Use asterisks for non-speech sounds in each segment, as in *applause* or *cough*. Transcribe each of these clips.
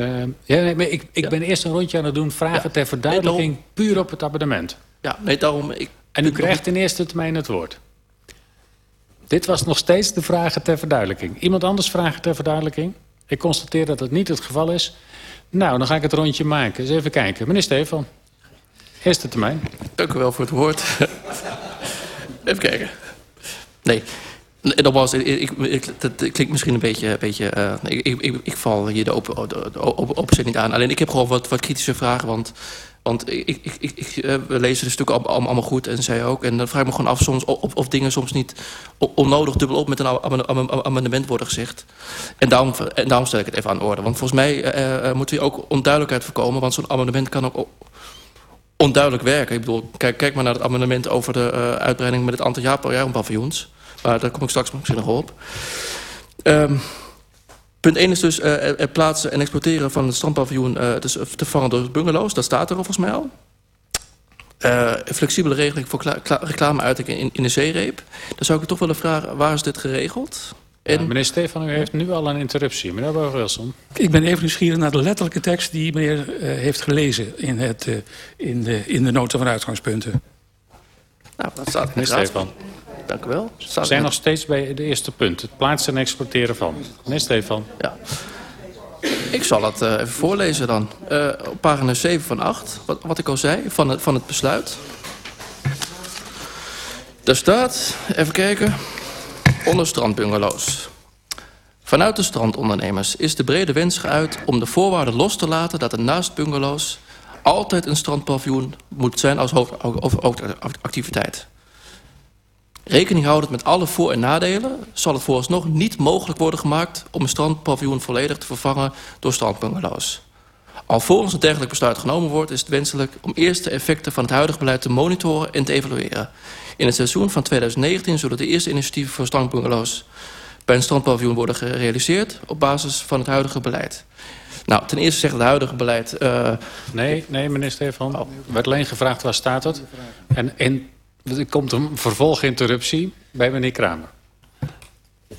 Uh, ja, nee, maar ik, ik ben eerst een rondje aan het doen. Vragen ter verduidelijking puur op het abonnement. Ja, nee, daarom... Ik, en u krijgt in eerste termijn het woord. Dit was nog steeds de vragen ter verduidelijking. Iemand anders vragen ter verduidelijking? Ik constateer dat het niet het geval is. Nou, dan ga ik het rondje maken. Eens even kijken. Meneer Stefan, eerste termijn. Dank u wel voor het woord. *laughs* even kijken. Nee, Nogmaals, ik, ik, ik, dat klinkt misschien een beetje... Een beetje uh, ik, ik, ik, val hier de open, open niet aan. Alleen ik heb gewoon wat, wat kritische vragen. Want, want ik, ik, ik, uh, we lezen de stukken allemaal, goed en zij ook. En dan vraag ik me gewoon af soms of, of dingen soms niet onnodig dubbel op met een amendement worden gezegd. En daarom, en stel ik het even aan orde. Want volgens mij uh, moet hier ook onduidelijkheid voorkomen. Want zo'n amendement kan ook onduidelijk werken. Ik bedoel, kijk, kijk maar naar het amendement over de uitbreiding met het aantal jaarpaviljoens. Maar daar kom ik straks misschien nog op. Um, punt 1 is dus uh, het plaatsen en exporteren van het strandpaviljoen... Uh, dus te vervangen door bungalows. Dat staat er volgens mij al. Uh, flexibele regeling voor reclameuitingen in, in de zeereep. Dan zou ik toch willen vragen, waar is dit geregeld? En... Ja, meneer Stefan, u heeft nu al een interruptie. Meneer Boog-Wilson. Ik ben even nieuwsgierig naar de letterlijke tekst... die meneer uh, heeft gelezen in, het, uh, in, de, in de nota van uitgangspunten. Nou, dat staat meneer Stefan. Dank u wel. We zijn nog steeds bij het eerste punt. Het plaatsen en exporteren van. Meneer Stefan. Ja. Ik zal het uh, even voorlezen dan. Uh, op pagina 7 van 8, wat, wat ik al zei, van het, van het besluit. Daar staat, even kijken, onder strandbungalows. Vanuit de strandondernemers is de brede wens geuit om de voorwaarden los te laten... dat er naast bungalows altijd een strandpaviljoen moet zijn als hoofdactiviteit. Rekening houdend met alle voor- en nadelen... zal het vooralsnog niet mogelijk worden gemaakt... om een strandpaviljoen volledig te vervangen door strandbungalows. Alvorens een dergelijk besluit genomen wordt... is het wenselijk om eerst de effecten van het huidige beleid te monitoren en te evalueren. In het seizoen van 2019 zullen de eerste initiatieven voor strandbungalows... bij een strandpaviljoen worden gerealiseerd op basis van het huidige beleid. Nou, ten eerste zegt het huidige beleid... Uh... Nee, nee, meneer Stefan. Oh. Er werd alleen gevraagd waar staat het. En in er komt een vervolginterruptie bij meneer Kramer.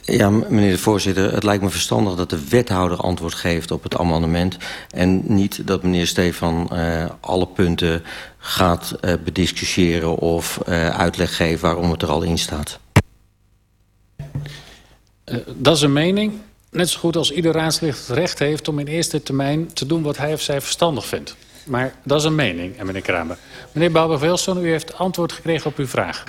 Ja, meneer de voorzitter, het lijkt me verstandig dat de wethouder antwoord geeft op het amendement. En niet dat meneer Stefan uh, alle punten gaat uh, bediscussiëren of uh, uitleg geven waarom het er al in staat. dat is een mening. Net zo goed als ieder raadslid het recht heeft om in eerste termijn te doen wat hij of zij verstandig vindt. Maar dat is een mening, meneer Kramer. Meneer Bouwer-Wilson, u heeft antwoord gekregen op uw vraag.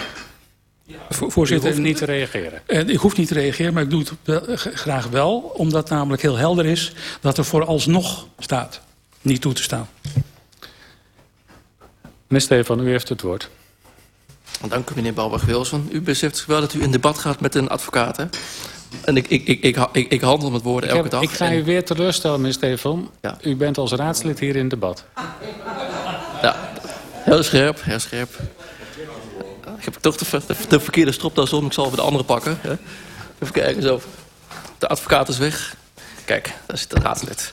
Voorzitter, u hoeft niet te reageren. Uh, ik hoef niet te reageren, maar ik doe het wel, graag wel. Omdat namelijk heel helder is dat er vooralsnog staat. Niet toe te staan. Meneer Stefan, u heeft het woord. Dank u, meneer Balbach-Wilson. U beseft wel dat u in debat gaat met een advocaat, hè? En ik, ik, ik, ik, ik handel met woorden elke dag. Ik ga u weer teleurstellen, meneer Stefan. U bent als raadslid hier in debat. Ja, heel scherp, heel scherp. Ik heb toch de, de, de verkeerde stropdas om. Ik zal even de andere pakken. Hè. Even kijken zo. De advocaat is weg. Kijk, daar zit de raadslid.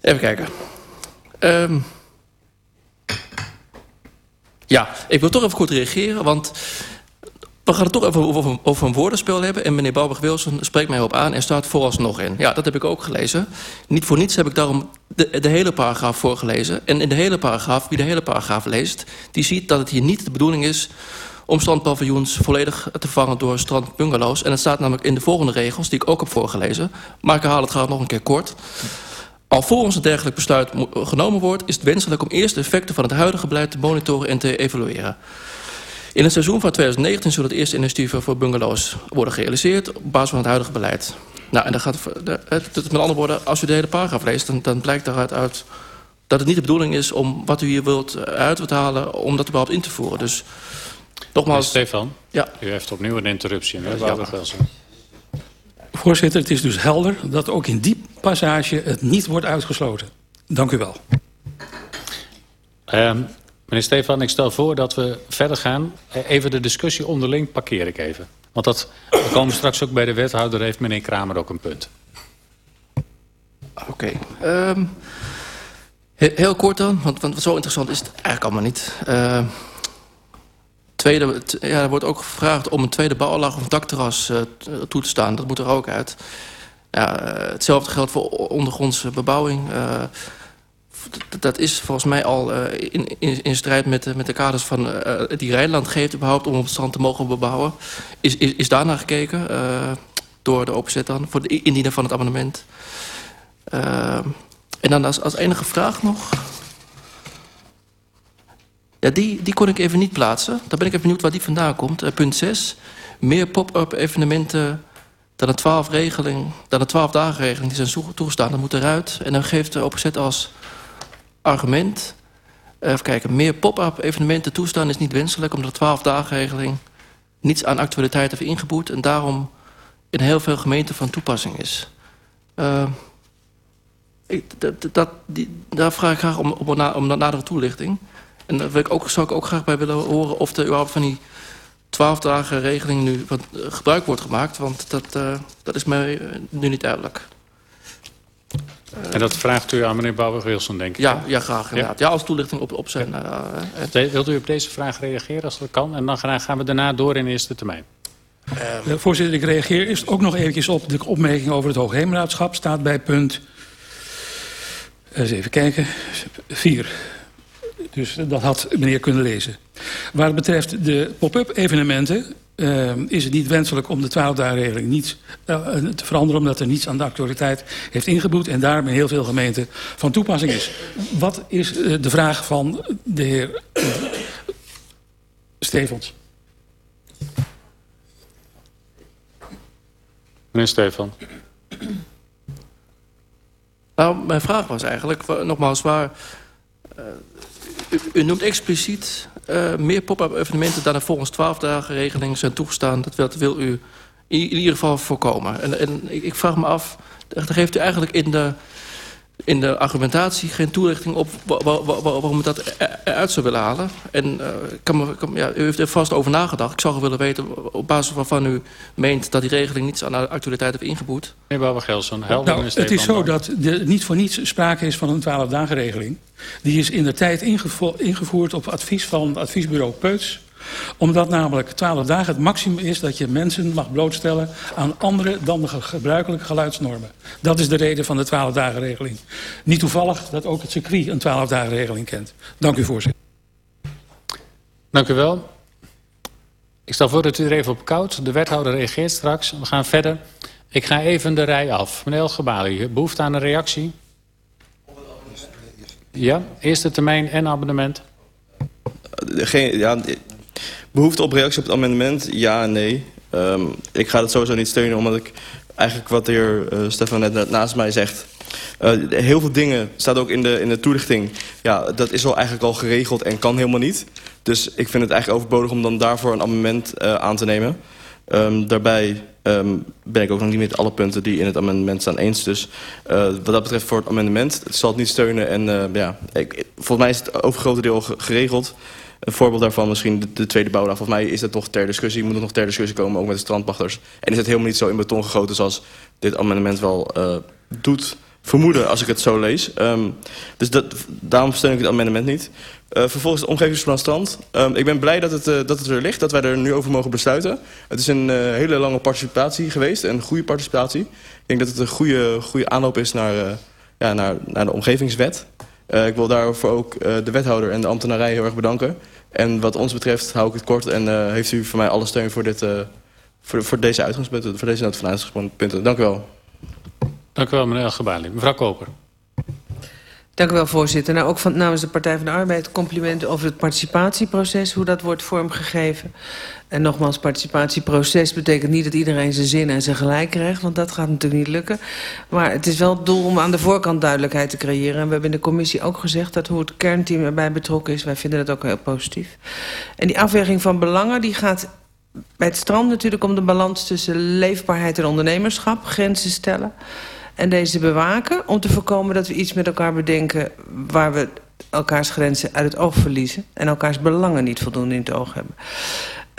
Even kijken. Um, ja, ik wil toch even goed reageren, want we gaan het toch even over, een woordenspel hebben. En meneer Bouwberg-Wilson spreekt mij op aan en staat vooralsnog in. Ja, dat heb ik ook gelezen. Niet voor niets heb ik daarom de, hele paragraaf voorgelezen. En in de hele paragraaf, wie de hele paragraaf leest... die ziet dat het hier niet de bedoeling is om strandpaviljoens volledig te vervangen door strandbungalows. En het staat namelijk in de volgende regels, die ik ook heb voorgelezen. Maar ik herhaal het graag nog een keer kort. Alvorens een dergelijk besluit genomen wordt... is het wenselijk om eerst de effecten van het huidige beleid te monitoren en te evalueren. In het seizoen van 2019 zullen de eerste initiatieven voor bungalows worden gerealiseerd op basis van het huidige beleid. Nou, en dan gaat, met andere woorden, als u de hele paragraaf leest, dan, dan blijkt daaruit uit dat het niet de bedoeling is om wat u hier wilt eh, uit te halen, om dat überhaupt in te voeren. Dus nogmaals... Stefan, ja. u heeft opnieuw een interruptie. Hè? Ja, Voorzitter, het is dus helder dat ook in die passage het niet wordt uitgesloten. Dank u wel. Um, Meneer Stefan, ik stel voor dat we verder gaan. Eh, even de discussie onderling parkeer ik even. Want dat, we komen straks ook bij de wethouder, heeft meneer Kramer ook een punt. Oké. Um, heel, kort dan, want, want, zo interessant is het eigenlijk allemaal niet. Uh, tweede, ja, er wordt ook gevraagd om een tweede bouwlaag of dakterras uh, toe te staan. Dat moet er ook uit. Ja, hetzelfde geldt voor ondergrondse bebouwing. Dat is volgens mij al uh, in, in, in, strijd met, de, met de kaders van uh, die Rijnland geeft... überhaupt om op het strand te mogen bebouwen. Is, is, is daarna gekeken door de opzet dan, voor de indiener van het amendement. en dan als, als enige vraag nog... Ja, die, die kon ik even niet plaatsen. Daar ben ik even benieuwd waar die vandaan komt. punt 6. Meer pop-up evenementen dan de 12 regeling, dan de 12 dagen regeling die zijn toegestaan. Dat moet eruit. En dan geeft de opzet als argument. Even kijken, meer pop-up evenementen toestaan is niet wenselijk... omdat de 12 dagen regeling niets aan actualiteit heeft ingeboet... en daarom in heel veel gemeenten van toepassing is. Uh, ik, dat, dat, die, daar vraag ik graag om, om, om nadere toelichting. En daar wil ik ook, zou ik ook graag bij willen horen... of er überhaupt van die 12 dagen regeling nu wat, uh, gebruik wordt gemaakt. Want dat, uh, dat is mij nu niet duidelijk. Uh, en dat vraagt u aan meneer Bouwer-Wilson, denk ik? Ja, ja graag inderdaad. Ja, ja als toelichting op, op zijn... Uh, Wilt u op deze vraag reageren als dat kan? En dan gaan we daarna door in eerste termijn. Uh, voorzitter, ik reageer eerst ook nog eventjes op de opmerking over het Hoogheemraadschap. Staat bij punt... Eens even kijken. 4. Dus dat had meneer kunnen lezen. Waar het betreft de pop-up evenementen... Uh, is het niet wenselijk om de 12-dagen-regeling niet uh, te veranderen... omdat er niets aan de actualiteit heeft ingeboet... en daarom in heel veel gemeenten van toepassing is. Wat is uh, de vraag van de heer Stevens? Meneer Stefan. Nou, mijn vraag was eigenlijk, nogmaals, waar... U, noemt expliciet uh, meer pop-up evenementen dan er volgens 12 dagen regeling zijn toegestaan. Dat wil, dat wil u in, ieder geval voorkomen. En, en ik, ik, vraag me af, daar geeft u eigenlijk in de, in de argumentatie geen toelichting op waarom u dat eruit zou willen halen. En uh, kan kan, ja, u heeft er vast over nagedacht. Ik zou willen weten op basis waarvan u meent dat die regeling niets aan de actualiteit heeft ingeboet. Meneer Bouwer-Gelson, helder nou, Het is zo dat er niet voor niets sprake is van een 12-dagen regeling. Die is in de tijd ingevoerd op advies van het adviesbureau Peuts omdat namelijk 12 dagen het maximum is dat je mensen mag blootstellen aan andere dan de gebruikelijke geluidsnormen. Dat is de reden van de 12 dagen regeling. Niet toevallig dat ook het circuit een 12 dagen regeling kent. Dank u voorzitter. Dank u wel. Ik stel voor dat u er even op koud. De wethouder reageert straks. We gaan verder. Ik ga even de rij af. Meneer Elgebali, behoefte aan een reactie? Ja, eerste termijn en abonnement. Geen, ja, Behoefte op reactie op het amendement? Ja nee. Um, ik ga het sowieso niet steunen, omdat ik eigenlijk wat de heer uh, Stefan net naast mij zegt... Uh, heel veel dingen, staat ook in de, in de toelichting... ja, dat is al eigenlijk al geregeld en kan helemaal niet. Dus ik vind het eigenlijk overbodig om dan daarvoor een amendement uh, aan te nemen. Um, daarbij um, ben ik ook nog niet met alle punten die in het amendement staan eens. Dus wat dat betreft voor het amendement, het zal het niet steunen. En ja, ik, volgens mij is het overgrote deel geregeld... Een voorbeeld daarvan misschien de, de tweede bouwdag. Volgens mij is dat nog ter discussie. Moet het nog ter discussie komen, ook met de strandpachters. En is het helemaal niet zo in beton gegoten zoals dit amendement wel uh, doet vermoeden als ik het zo lees. Um, dus dat, daarom steun ik het amendement niet. Uh, vervolgens het omgevingsplan strand. Um, ik ben blij dat het, uh, dat het er ligt, dat wij er nu over mogen besluiten. Het is een hele lange participatie geweest, een goede participatie. Ik denk dat het een goede, goede aanloop is naar, ja, naar, naar de omgevingswet. Ik wil daarvoor ook de wethouder en de ambtenarij heel erg bedanken. En wat ons betreft hou ik het kort en uh, heeft u voor mij alle steun voor, dit, voor, voor deze uitgangspunten, voor deze nood van uitgangspunten. Dank u wel. Dank u wel, meneer Gebali. Mevrouw Koper. Dank u wel, voorzitter. Nou, ook van, namens de Partij van de Arbeid complimenten over het participatieproces, hoe dat wordt vormgegeven. En nogmaals, participatieproces betekent niet dat iedereen zijn zin en zijn gelijk krijgt, want dat gaat natuurlijk niet lukken. Maar het is wel het doel om aan de voorkant duidelijkheid te creëren. En we hebben in de commissie ook gezegd dat hoe het kernteam erbij betrokken is, wij vinden dat ook heel positief. En die afweging van belangen, die gaat bij het strand natuurlijk om de balans tussen leefbaarheid en ondernemerschap, grenzen stellen en deze bewaken... om te voorkomen dat we iets met elkaar bedenken... waar we elkaars grenzen uit het oog verliezen... en elkaars belangen niet voldoende in het oog hebben.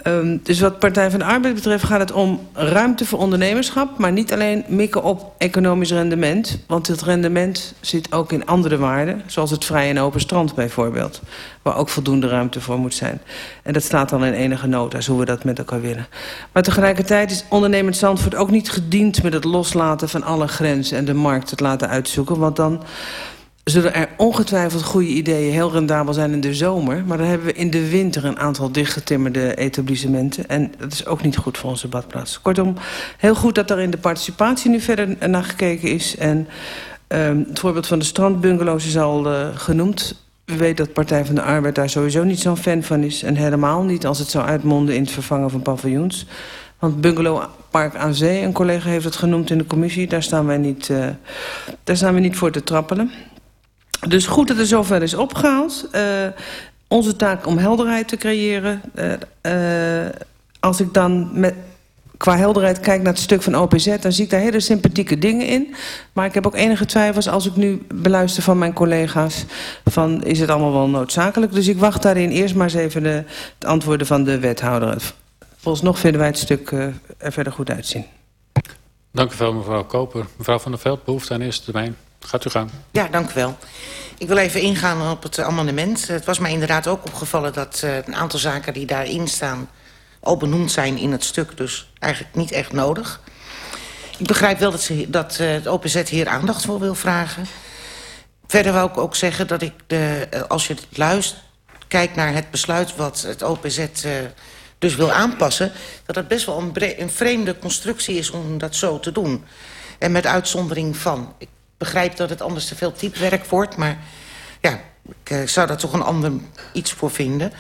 Um, dus wat Partij van de Arbeid betreft gaat het om ruimte voor ondernemerschap... maar niet alleen mikken op economisch rendement. Want het rendement zit ook in andere waarden... zoals het vrij en open strand bijvoorbeeld. Waar ook voldoende ruimte voor moet zijn. En dat staat dan in enige nota, hoe we dat met elkaar willen. Maar tegelijkertijd is ondernemend Zandvoort ook niet gediend... met het loslaten van alle grenzen en de markt het laten uitzoeken. Want dan zullen er ongetwijfeld goede ideeën heel rendabel zijn in de zomer. Maar dan hebben we in de winter een aantal dichtgetimmerde etablissementen. En dat is ook niet goed voor onze badplaats. Kortom, heel goed dat er in de participatie nu verder naar gekeken is. En um, het voorbeeld van de strandbungalows is al uh, genoemd. U weet dat Partij van de Arbeid daar sowieso niet zo'n fan van is. En helemaal niet als het zou uitmonden in het vervangen van paviljoens. Want Bungalow Park aan Zee, een collega heeft het genoemd in de commissie... daar staan wij niet, uh, daar staan we niet voor te trappelen. Dus goed dat er zover is opgehaald. Uh, onze taak om helderheid te creëren. Uh, uh, als ik dan met, qua helderheid kijk naar het stuk van OPZ... dan zie ik daar hele sympathieke dingen in. Maar ik heb ook enige twijfels als ik nu beluister van mijn collega's... van is het allemaal wel noodzakelijk. Dus ik wacht daarin eerst maar eens even de, antwoorden van de wethouder. Volgens vinden wij het stuk er verder goed uitzien. Dank u wel, mevrouw Koper. Mevrouw van der Veld, behoefte aan eerste termijn. Gaat u gaan. Ja, dank u wel. Ik wil even ingaan op het amendement. Het was mij inderdaad ook opgevallen dat uh, een aantal zaken die daarin staan... al benoemd zijn in het stuk, dus eigenlijk niet echt nodig. Ik begrijp wel dat, ze, dat uh, het OPZ hier aandacht voor wil vragen. Verder wil ik ook zeggen dat ik, de, uh, als je luistert... kijkt naar het besluit wat het OPZ dus wil aanpassen... dat het best wel een, vreemde constructie is om dat zo te doen. En met uitzondering van... begrijp dat het anders te veel typewerk wordt, maar ja, ik uh, zou daar toch een ander iets voor vinden.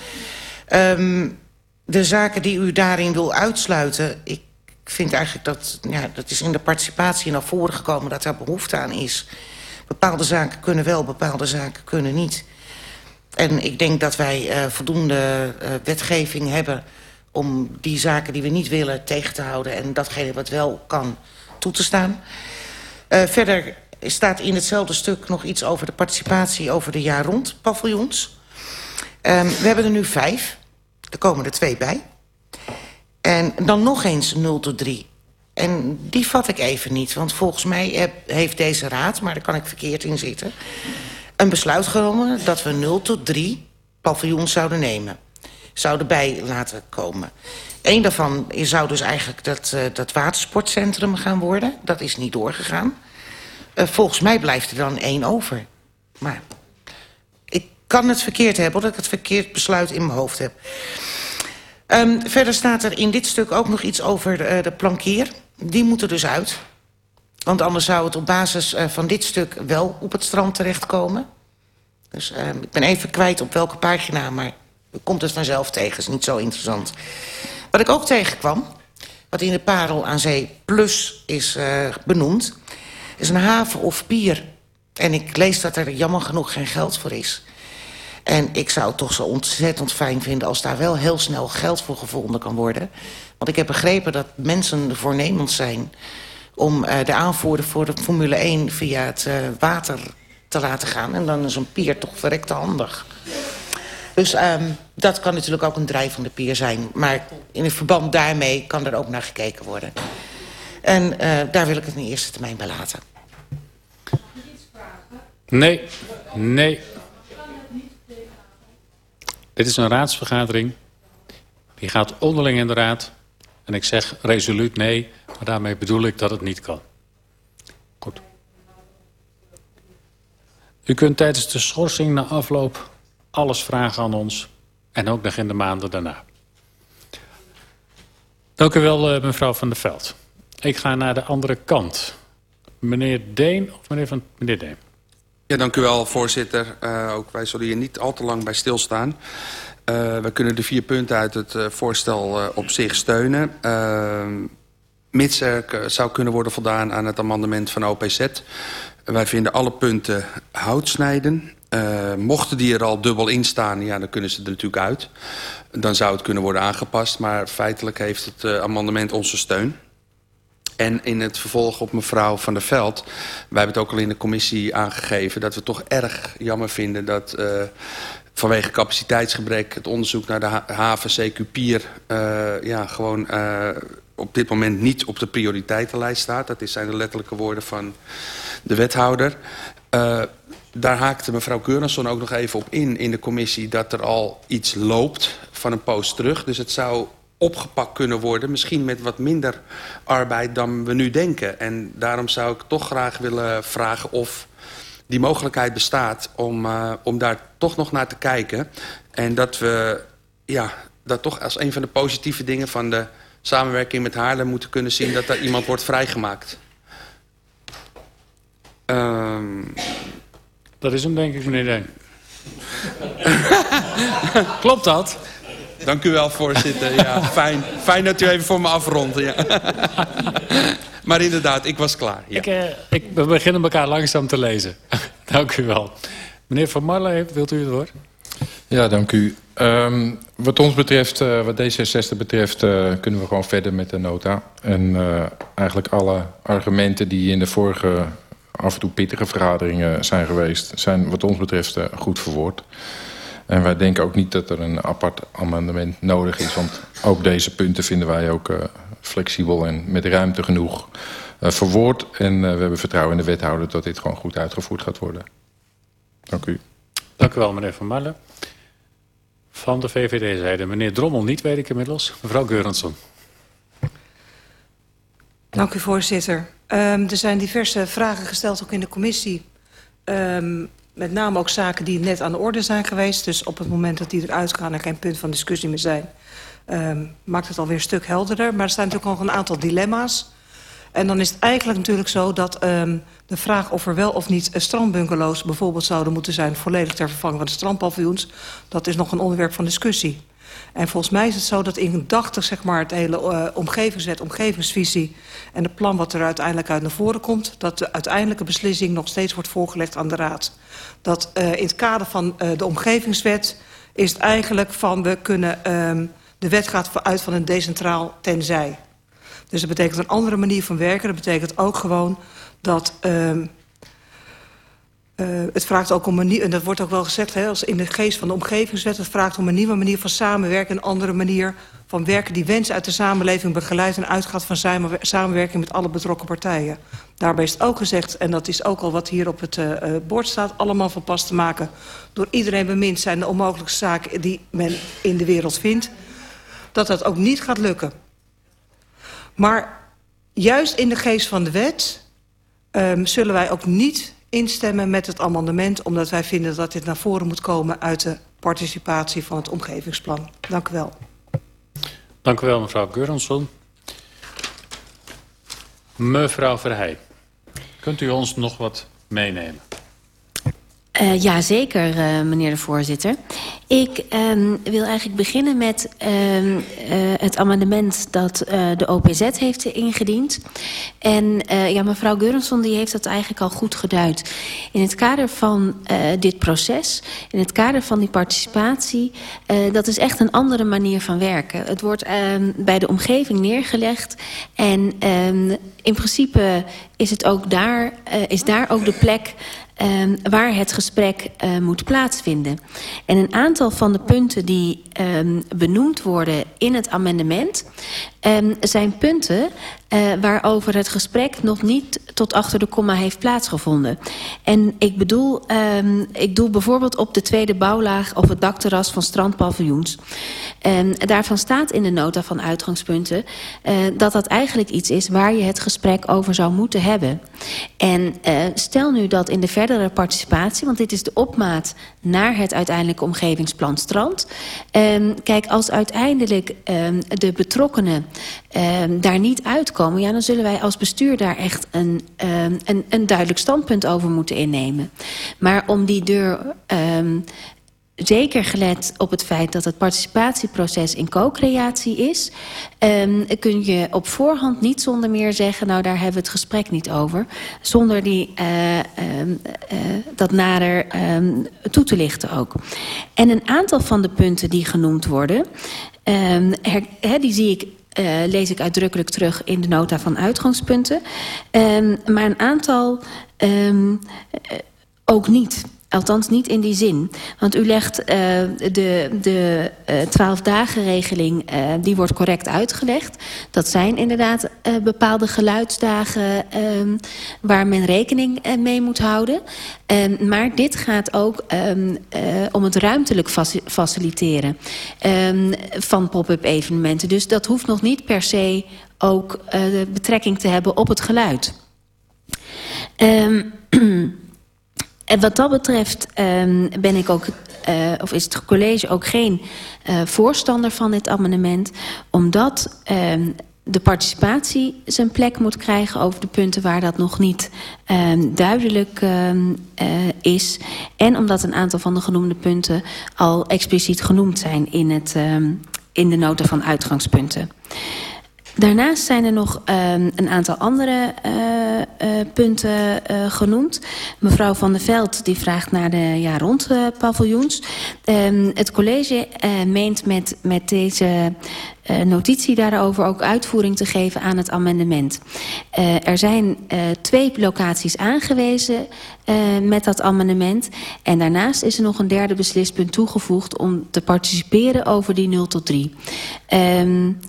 Um, de zaken die u daarin wil uitsluiten, ik vind eigenlijk dat, ja, dat is in de participatie naar voren gekomen dat daar behoefte aan is. Bepaalde zaken kunnen wel, bepaalde zaken kunnen niet. En ik denk dat wij uh, voldoende uh, wetgeving hebben om die zaken die we niet willen tegen te houden... en datgene wat wel kan toe te staan. Verder staat in hetzelfde stuk nog iets over de participatie over de jaar rond paviljoens. Um, we hebben er nu vijf. Er komen er twee bij. En dan nog eens 0 tot 3. En die vat ik even niet, want volgens mij heeft deze raad... maar daar kan ik verkeerd in zitten... een besluit genomen dat we 0 tot 3 paviljoens zouden nemen. Zouden bij laten komen. Eén daarvan zou dus eigenlijk dat, uh, dat watersportcentrum gaan worden. Dat is niet doorgegaan. Uh, volgens mij blijft er dan één over. Maar ik kan het verkeerd hebben, dat ik het verkeerd besluit in mijn hoofd heb. Um, verder staat er in dit stuk ook nog iets over de, uh, de plankier. Die moet er dus uit. Want anders zou het op basis uh, van dit stuk wel op het strand terechtkomen. Dus uh, ik ben even kwijt op welke pagina, maar u komt het vanzelf tegen. is niet zo interessant. Wat ik ook tegenkwam, wat in de Parel aan Zee Plus is benoemd is een haven of pier. En ik lees dat er jammer genoeg geen geld voor is. En ik zou het toch zo ontzettend fijn vinden... als daar wel heel snel geld voor gevonden kan worden. Want ik heb begrepen dat mensen voornemens zijn... om uh, de aanvoerder voor de Formule 1 via het uh, water te laten gaan. En dan is een pier toch verrekte handig. Dus um, dat kan natuurlijk ook een drijvende pier zijn. Maar in het verband daarmee kan er ook naar gekeken worden. En uh, daar wil ik het in eerste termijn bij laten. Nee, nee. Dit is een raadsvergadering. Die gaat onderling in de raad. En ik zeg resoluut nee, maar daarmee bedoel ik dat het niet kan. Goed. U kunt tijdens de schorsing na afloop alles vragen aan ons. En ook nog in de maanden daarna. Dank u wel, uh, mevrouw Van der Veld. Ik ga naar de andere kant. Meneer Deen of meneer Van... Meneer Deen. Ja, dank u wel, voorzitter. Uh, ook wij zullen hier niet al te lang bij stilstaan. Uh, we kunnen de vier punten uit het uh, voorstel op zich steunen. Mits er zou kunnen worden voldaan aan het amendement van OPZ. wij vinden alle punten hout snijden. Mochten die er al dubbel in staan, ja, dan kunnen ze er natuurlijk uit. Dan zou het kunnen worden aangepast. Maar feitelijk heeft het amendement onze steun. En in het vervolg op mevrouw Van der Veld... wij hebben het ook al in de commissie aangegeven... dat we toch erg jammer vinden dat uh, vanwege capaciteitsgebrek het onderzoek naar de haven CQ Pier... Uh, ja, gewoon uh, op dit moment niet op de prioriteitenlijst staat. Dat zijn de letterlijke woorden van de wethouder. Uh, daar haakte mevrouw Keurensson ook nog even op in in de commissie... dat er al iets loopt van een poos terug. Dus het zou opgepakt kunnen worden. Misschien met wat minder arbeid dan we nu denken. En daarom zou ik toch graag willen vragen of die mogelijkheid bestaat... om, uh, om daar toch nog naar te kijken. En dat we ja, dat toch als een van de positieve dingen van de samenwerking met Haarlem moeten kunnen zien... dat daar iemand wordt vrijgemaakt. Um... Dat is hem denk ik, meneer Deen. *laughs* Klopt dat? Dank u wel, voorzitter. Ja, fijn, fijn dat u even voor me afrondt. Ja. *laughs* maar inderdaad, ik was klaar. Ja. Ik, uh, ik, we beginnen elkaar langzaam te lezen. *laughs* dank u wel. Meneer Van Marle, wilt u het woord? Ja, dank u. Um, wat ons betreft, uh, wat D66 betreft, uh, kunnen we gewoon verder met de nota. En uh, eigenlijk alle argumenten die in de vorige af en toe pittige vergaderingen zijn geweest... zijn wat ons betreft goed verwoord. En wij denken ook niet dat er een apart amendement nodig is. Want ook deze punten vinden wij ook uh, flexibel en met ruimte genoeg uh, verwoord. En uh, we hebben vertrouwen in de wethouder dat dit gewoon goed uitgevoerd gaat worden. Dank u. Dank u wel, meneer Van Marlen. Van de VVD-zijde. Meneer Drommel niet, weet ik inmiddels. Mevrouw Geurensson. Dank u, voorzitter. Um, er zijn diverse vragen gesteld, ook in de commissie... Um, met name ook zaken die net aan de orde zijn geweest. Dus op het moment dat die eruit gaan en geen punt van discussie meer zijn... Um, maakt het alweer een stuk helderder. Maar er zijn natuurlijk nog een aantal dilemma's. En dan is het eigenlijk natuurlijk zo dat um, de vraag of er wel of niet strandbungalows bijvoorbeeld zouden moeten zijn... volledig ter vervanging van de strandpaviljoens, dat is nog een onderwerp van discussie. En volgens mij is het zo dat indachtig zeg maar, het hele uh, omgevingswet, omgevingsvisie... en het plan wat er uiteindelijk uit naar voren komt... dat de uiteindelijke beslissing nog steeds wordt voorgelegd aan de Raad. Dat uh, in het kader van uh, de omgevingswet is het eigenlijk van... we kunnen, um, de wet gaat uit van een decentraal tenzij. Dus dat betekent een andere manier van werken. Dat betekent ook gewoon dat... Um, Uh, het vraagt ook om een nieuw, en dat wordt ook wel gezegd hè, als in de geest van de omgevingswet, het vraagt om een nieuwe manier van samenwerken, een andere manier van werken die wensen uit de samenleving begeleidt en uitgaat van samenwerking met alle betrokken partijen. Daarbij is het ook gezegd, en dat is ook al wat hier op het uh, bord staat, allemaal van pas te maken. Door iedereen bemind zijn de onmogelijke zaken die men in de wereld vindt, dat dat ook niet gaat lukken. Maar juist in de geest van de wet um, zullen wij ook niet instemmen met het amendement... omdat wij vinden dat dit naar voren moet komen uit de participatie van het omgevingsplan. Dank u wel. Dank u wel, mevrouw Geurensson. Mevrouw Verheij, kunt u ons nog wat meenemen? Uh, ja, zeker, uh, meneer de voorzitter. Ik um, wil eigenlijk beginnen met um, uh, het amendement dat de OPZ heeft ingediend. En ja, mevrouw Geurenson die heeft dat eigenlijk al goed geduid. In het kader van dit proces, in het kader van die participatie... dat is echt een andere manier van werken. Het wordt um, bij de omgeving neergelegd en in principe is, het ook daar, is daar ook de plek um, waar het gesprek uh, moet plaatsvinden. En een aantal van de punten die um, benoemd worden in het amendement... Um, zijn punten uh, waarover het gesprek nog niet tot achter de komma heeft plaatsgevonden. En ik bedoel, um, ik doel bijvoorbeeld op de tweede bouwlaag of het dakterras van strandpaviljoens. Um, daarvan staat in de nota van uitgangspunten uh, dat dat eigenlijk iets is waar je het gesprek over zou moeten hebben. En uh, stel nu dat in de verdere participatie, want dit is de opmaat naar het uiteindelijke omgevingsplan strand. Um, kijk, als uiteindelijk de betrokkenen daar niet uitkomen... Ja, dan zullen wij als bestuur daar echt een, um, een, een duidelijk standpunt over moeten innemen. Maar om die deur... Um, zeker gelet op het feit dat het participatieproces in co-creatie is... Um, kun je op voorhand niet zonder meer zeggen... nou, daar hebben we het gesprek niet over... zonder die, um, uh, dat nader toe te lichten ook. En een aantal van de punten die genoemd worden... Die zie ik uh, lees ik uitdrukkelijk terug in de nota van uitgangspunten. Um, maar een aantal um, ook niet. Althans niet in die zin. Want u legt uh, de, de uh, 12-dagen-regeling, uh, die wordt correct uitgelegd. Dat zijn inderdaad bepaalde geluidsdagen uh, waar men rekening mee moet houden. Uh, maar dit gaat ook uh, om het ruimtelijk faciliteren van pop-up evenementen. Dus dat hoeft nog niet per se ook betrekking te hebben op het geluid. Um, *clears throat* En wat dat betreft um, ben ik ook, uh, of is het college ook geen uh, voorstander van dit amendement, omdat um, de participatie zijn plek moet krijgen over de punten waar dat nog niet um, duidelijk uh, is. En omdat een aantal van de genoemde punten al expliciet genoemd zijn in, het, in de nota van uitgangspunten. Daarnaast zijn er nog um, een aantal andere uh, uh, punten uh, genoemd. Mevrouw Van der Veld die vraagt naar de jaar rond paviljoens. Um, het college meent met, met deze notitie daarover ook uitvoering te geven aan het amendement. er zijn twee locaties aangewezen met dat amendement. En daarnaast is er nog een derde beslispunt toegevoegd om te participeren over die 0 tot 3. Um,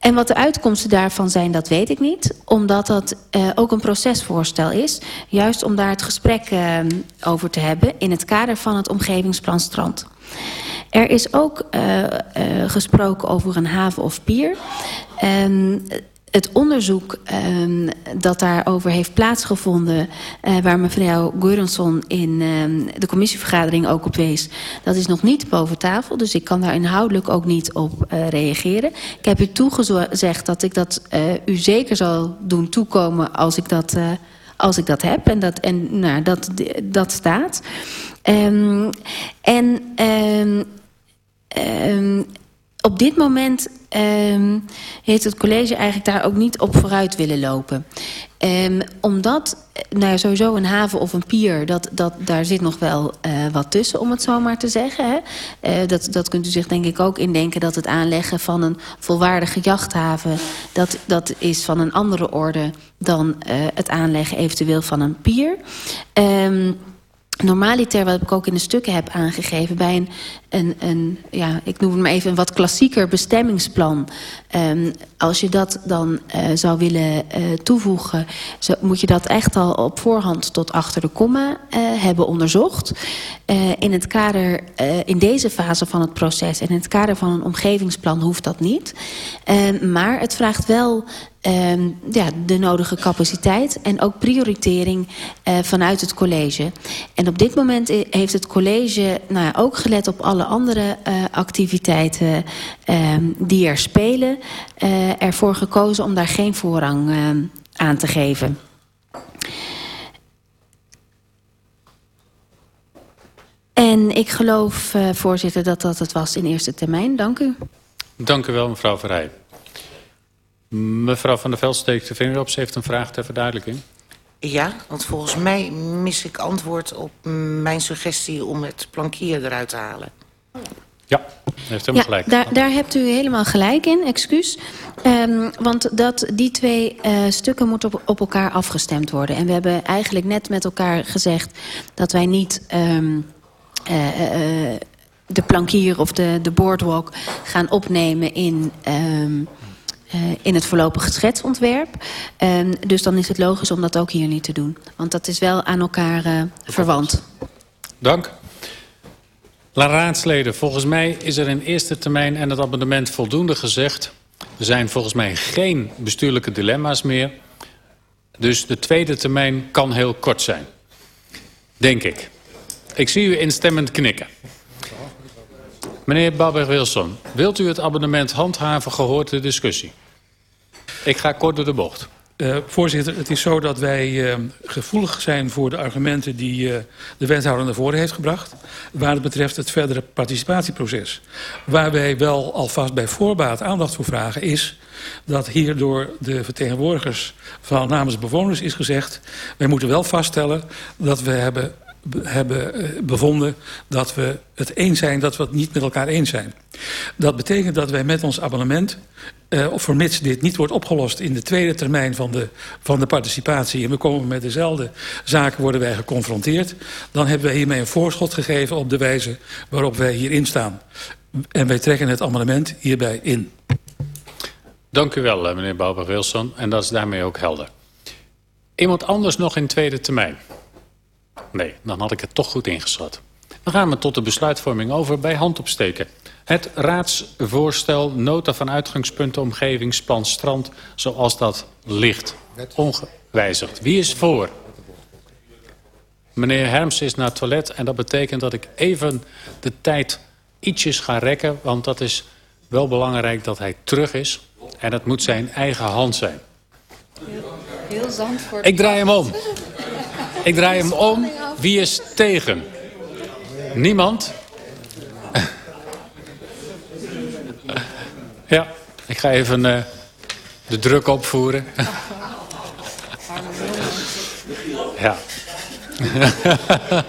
En wat de uitkomsten daarvan zijn, dat weet ik niet. Omdat dat uh, ook een procesvoorstel is. Juist om daar het gesprek uh, over te hebben in het kader van het omgevingsplan Strand. Er is ook uh, gesproken over een haven of pier. Het onderzoek um, dat daarover heeft plaatsgevonden... Uh, waar mevrouw Gurensson in um, de commissievergadering ook op wees... dat is nog niet boven tafel, dus ik kan daar inhoudelijk ook niet op uh, reageren. Ik heb u toegezegd dat ik dat uh, u zeker zal doen toekomen als ik dat, als ik dat heb. En dat, en, nou, dat, dat staat. Um, en... Op dit moment um, heeft het college eigenlijk daar ook niet op vooruit willen lopen. Um, omdat, nou ja, sowieso een haven of een pier, dat, dat, daar zit nog wel uh, wat tussen, om het zo maar te zeggen. Hè? Uh, dat, dat kunt u zich denk ik ook indenken dat het aanleggen van een volwaardige jachthaven, dat, dat is van een andere orde dan het aanleggen eventueel van een pier. Um, Normaliter, wat ik ook in de stukken heb aangegeven... bij een, een, een ja, ik noem het maar even een wat klassieker bestemmingsplan... Um, als je dat dan uh, zou willen uh, toevoegen... Zo, moet je dat echt al op voorhand tot achter de komma uh, hebben onderzocht. In het kader, in deze fase van het proces... en in het kader van een omgevingsplan hoeft dat niet. Uh, maar het vraagt wel um, ja, de nodige capaciteit en ook prioritering uh, vanuit het college. En op dit moment heeft het college nou ja, ook gelet op alle andere uh, activiteiten uh, die er spelen, uh, ervoor gekozen om daar geen voorrang aan te geven. En ik geloof, voorzitter, dat dat het was in eerste termijn. Dank u. Dank u wel, mevrouw Verheij. Mevrouw Van der Veld steekt de vinger op. Ze heeft een vraag ter verduidelijking. Ja, want volgens mij mis ik antwoord op mijn suggestie om het plankier eruit te halen. Ja, heeft helemaal ja, gelijk. Daar, daar hebt u helemaal gelijk in, excuus. Um, want dat, die twee uh, stukken moeten op, op elkaar afgestemd worden. En we hebben eigenlijk net met elkaar gezegd dat wij niet... Um, uh, uh, de plankier of de, de boardwalk gaan opnemen in... Um, uh, in het voorlopige schetsontwerp. Um, dus dan is het logisch om dat ook hier niet te doen. Want dat is wel aan elkaar uh, verwant. Dank. La raadsleden, volgens mij is er in eerste termijn en het amendement voldoende gezegd. Er zijn volgens mij geen bestuurlijke dilemma's meer. Dus de tweede termijn kan heel kort zijn. Denk ik. Ik zie u instemmend knikken. Meneer Babber-Wilson, wilt u het abonnement handhaven gehoord de discussie? Ik ga kort door de bocht. Uh, voorzitter, het is zo dat wij uh, gevoelig zijn voor de argumenten die uh, de wethouder naar voren heeft gebracht. Waar het betreft het verdere participatieproces. Waar wij wel alvast bij voorbaat aandacht voor vragen is dat hier door de vertegenwoordigers van namens bewoners is gezegd. Wij moeten wel vaststellen dat we hebben be- hebben eh, bevonden dat we het eens zijn dat we het niet met elkaar eens zijn. Dat betekent dat wij met ons abonnement, of vermits dit niet wordt opgelost in de tweede termijn van de, van de participatie, en we komen met dezelfde zaken, worden wij geconfronteerd, dan hebben wij hiermee een voorschot gegeven op de wijze waarop wij hierin staan. En wij trekken het amendement hierbij in. Dank u wel, eh, meneer Bouwberg-Wilson. En dat is daarmee ook helder. Iemand anders nog in tweede termijn? Nee, dan had ik het toch goed ingeschat. Dan gaan we tot de besluitvorming over bij hand opsteken. Het raadsvoorstel nota van uitgangspunten omgevingsplan strand zoals dat ligt. Ongewijzigd. Wie is voor? Meneer Herms is naar het toilet en dat betekent dat ik even de tijd ietsjes ga rekken. Want dat is wel belangrijk dat hij terug is. En het moet zijn eigen hand zijn. Heel Zandvoort. Ik draai hem om. Ik draai hem om. Wie is tegen? Niemand? *laughs* Ja, ik ga even uh, de druk opvoeren. *laughs* ja. *laughs*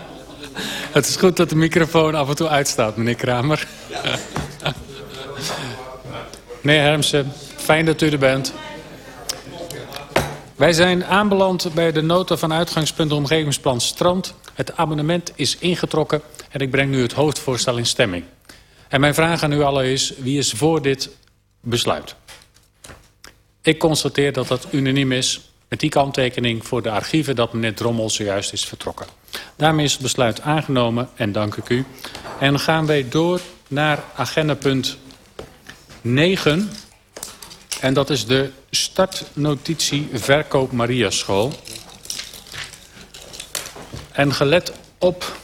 Het is goed dat de microfoon af en toe uitstaat, meneer Kramer. meneer Hermsen, fijn dat u er bent. Wij zijn aanbeland bij de nota van uitgangspunt omgevingsplan Strand. Het abonnement is ingetrokken en ik breng nu het hoofdvoorstel in stemming. En mijn vraag aan u allen is, wie is voor dit besluit? Ik constateer dat dat unaniem is met die kanttekening voor de archieven dat meneer Drommel zojuist is vertrokken. Daarmee is het besluit aangenomen en dank ik u. En gaan wij door naar agendapunt 9. En dat is de startnotitie Verkoop Mariaschool. En gelet op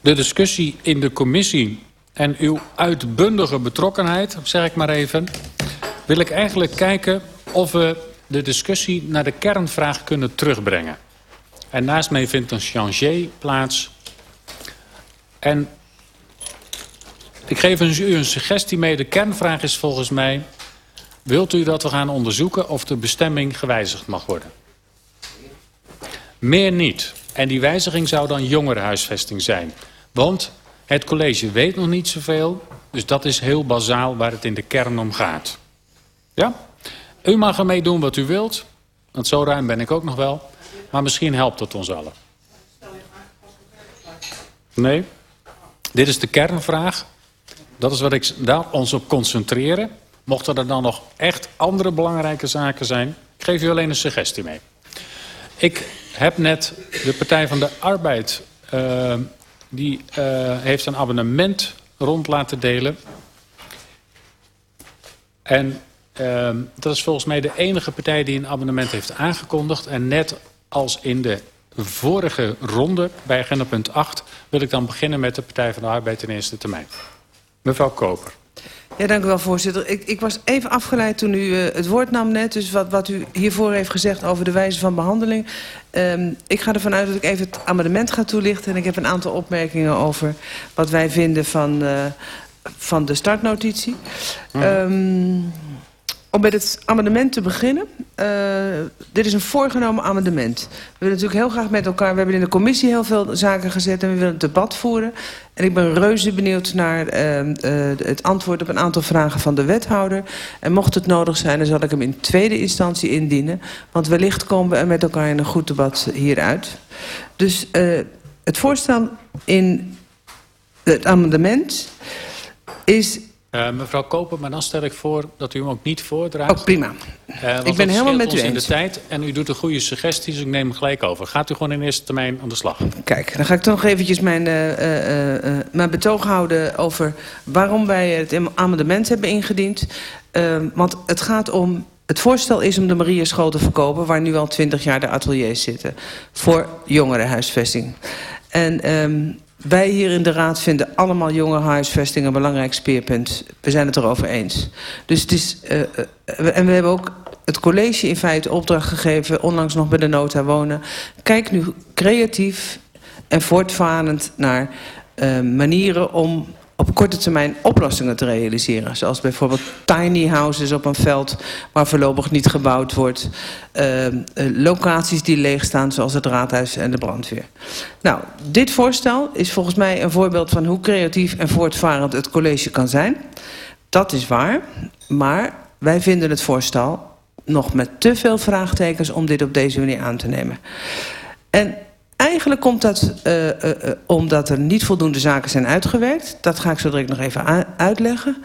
de discussie in de commissie en uw uitbundige betrokkenheid, zeg ik maar even, wil ik eigenlijk kijken of we de discussie naar de kernvraag kunnen terugbrengen. En naast mij vindt een changé plaats. En ik geef u een suggestie mee. De kernvraag is volgens mij... wilt u dat we gaan onderzoeken of de bestemming gewijzigd mag worden? Meer niet. En die wijziging zou dan jongerenhuisvesting zijn. Want het college weet nog niet zoveel. Dus dat is heel bazaal waar het in de kern om gaat. Ja? U mag ermee doen wat u wilt. Want zo ruim ben ik ook nog wel. Maar misschien helpt het ons allen. Nee? Dit is de kernvraag. Dat is wat ik daar ons op concentreren. Mochten er dan nog echt andere belangrijke zaken zijn... ik geef u alleen een suggestie mee. Ik heb net de Partij van de Arbeid... Uh, die uh, heeft een abonnement rond laten delen. En uh, dat is volgens mij de enige partij die een abonnement heeft aangekondigd. En net als in de vorige ronde bij agenda punt 8... wil ik dan beginnen met de Partij van de Arbeid in eerste termijn. Mevrouw Koper. Ja, dank u wel, voorzitter. Ik, ik was even afgeleid toen u uh, het woord nam net. Dus wat, wat u hiervoor heeft gezegd over de wijze van behandeling. Um, ik ga ervan uit dat ik even het amendement ga toelichten. En ik heb een aantal opmerkingen over wat wij vinden van, uh, van de startnotitie. Mm. Um, om met het amendement te beginnen. Uh, dit is een voorgenomen amendement. We willen natuurlijk heel graag met elkaar... We hebben in de commissie heel veel zaken gezet... en we willen het debat voeren. En ik ben reuze benieuwd naar uh, uh, het antwoord op een aantal vragen van de wethouder. En mocht het nodig zijn, dan zal ik hem in tweede instantie indienen. Want wellicht komen we er met elkaar in een goed debat hieruit. Dus het voorstel in het amendement is Uh, mevrouw Koper, maar dan stel ik voor dat u hem ook niet voordraagt. Oh, prima. Uh, ik ben helemaal met u eens. in de tijd en u doet een goede suggesties, dus ik neem hem gelijk over. Gaat u gewoon in eerste termijn aan de slag. Kijk, dan ga ik toch nog eventjes mijn, uh, mijn betoog houden over waarom wij het amendement hebben ingediend. want het gaat om het voorstel is om de Mariaschool te verkopen... waar nu al twintig jaar de ateliers zitten. Voor jongerenhuisvesting. En um, wij hier in de Raad vinden allemaal jongerenhuisvesting een belangrijk speerpunt. We zijn het erover eens. Dus het is, uh, uh, en we hebben ook het college in feite opdracht gegeven... onlangs nog bij de nota wonen. Kijk nu creatief en voortvarend naar uh, manieren om op korte termijn oplossingen te realiseren. Zoals bijvoorbeeld tiny houses op een veld waar voorlopig niet gebouwd wordt. Uh, uh, locaties die leeg staan zoals het raadhuis en de brandweer. Nou, dit voorstel is volgens mij een voorbeeld van hoe creatief en voortvarend het college kan zijn. Dat is waar, maar wij vinden het voorstel nog met te veel vraagtekens om dit op deze manier aan te nemen. En Eigenlijk komt dat uh, uh, omdat er niet voldoende zaken zijn uitgewerkt. Dat ga ik zo direct nog even uitleggen.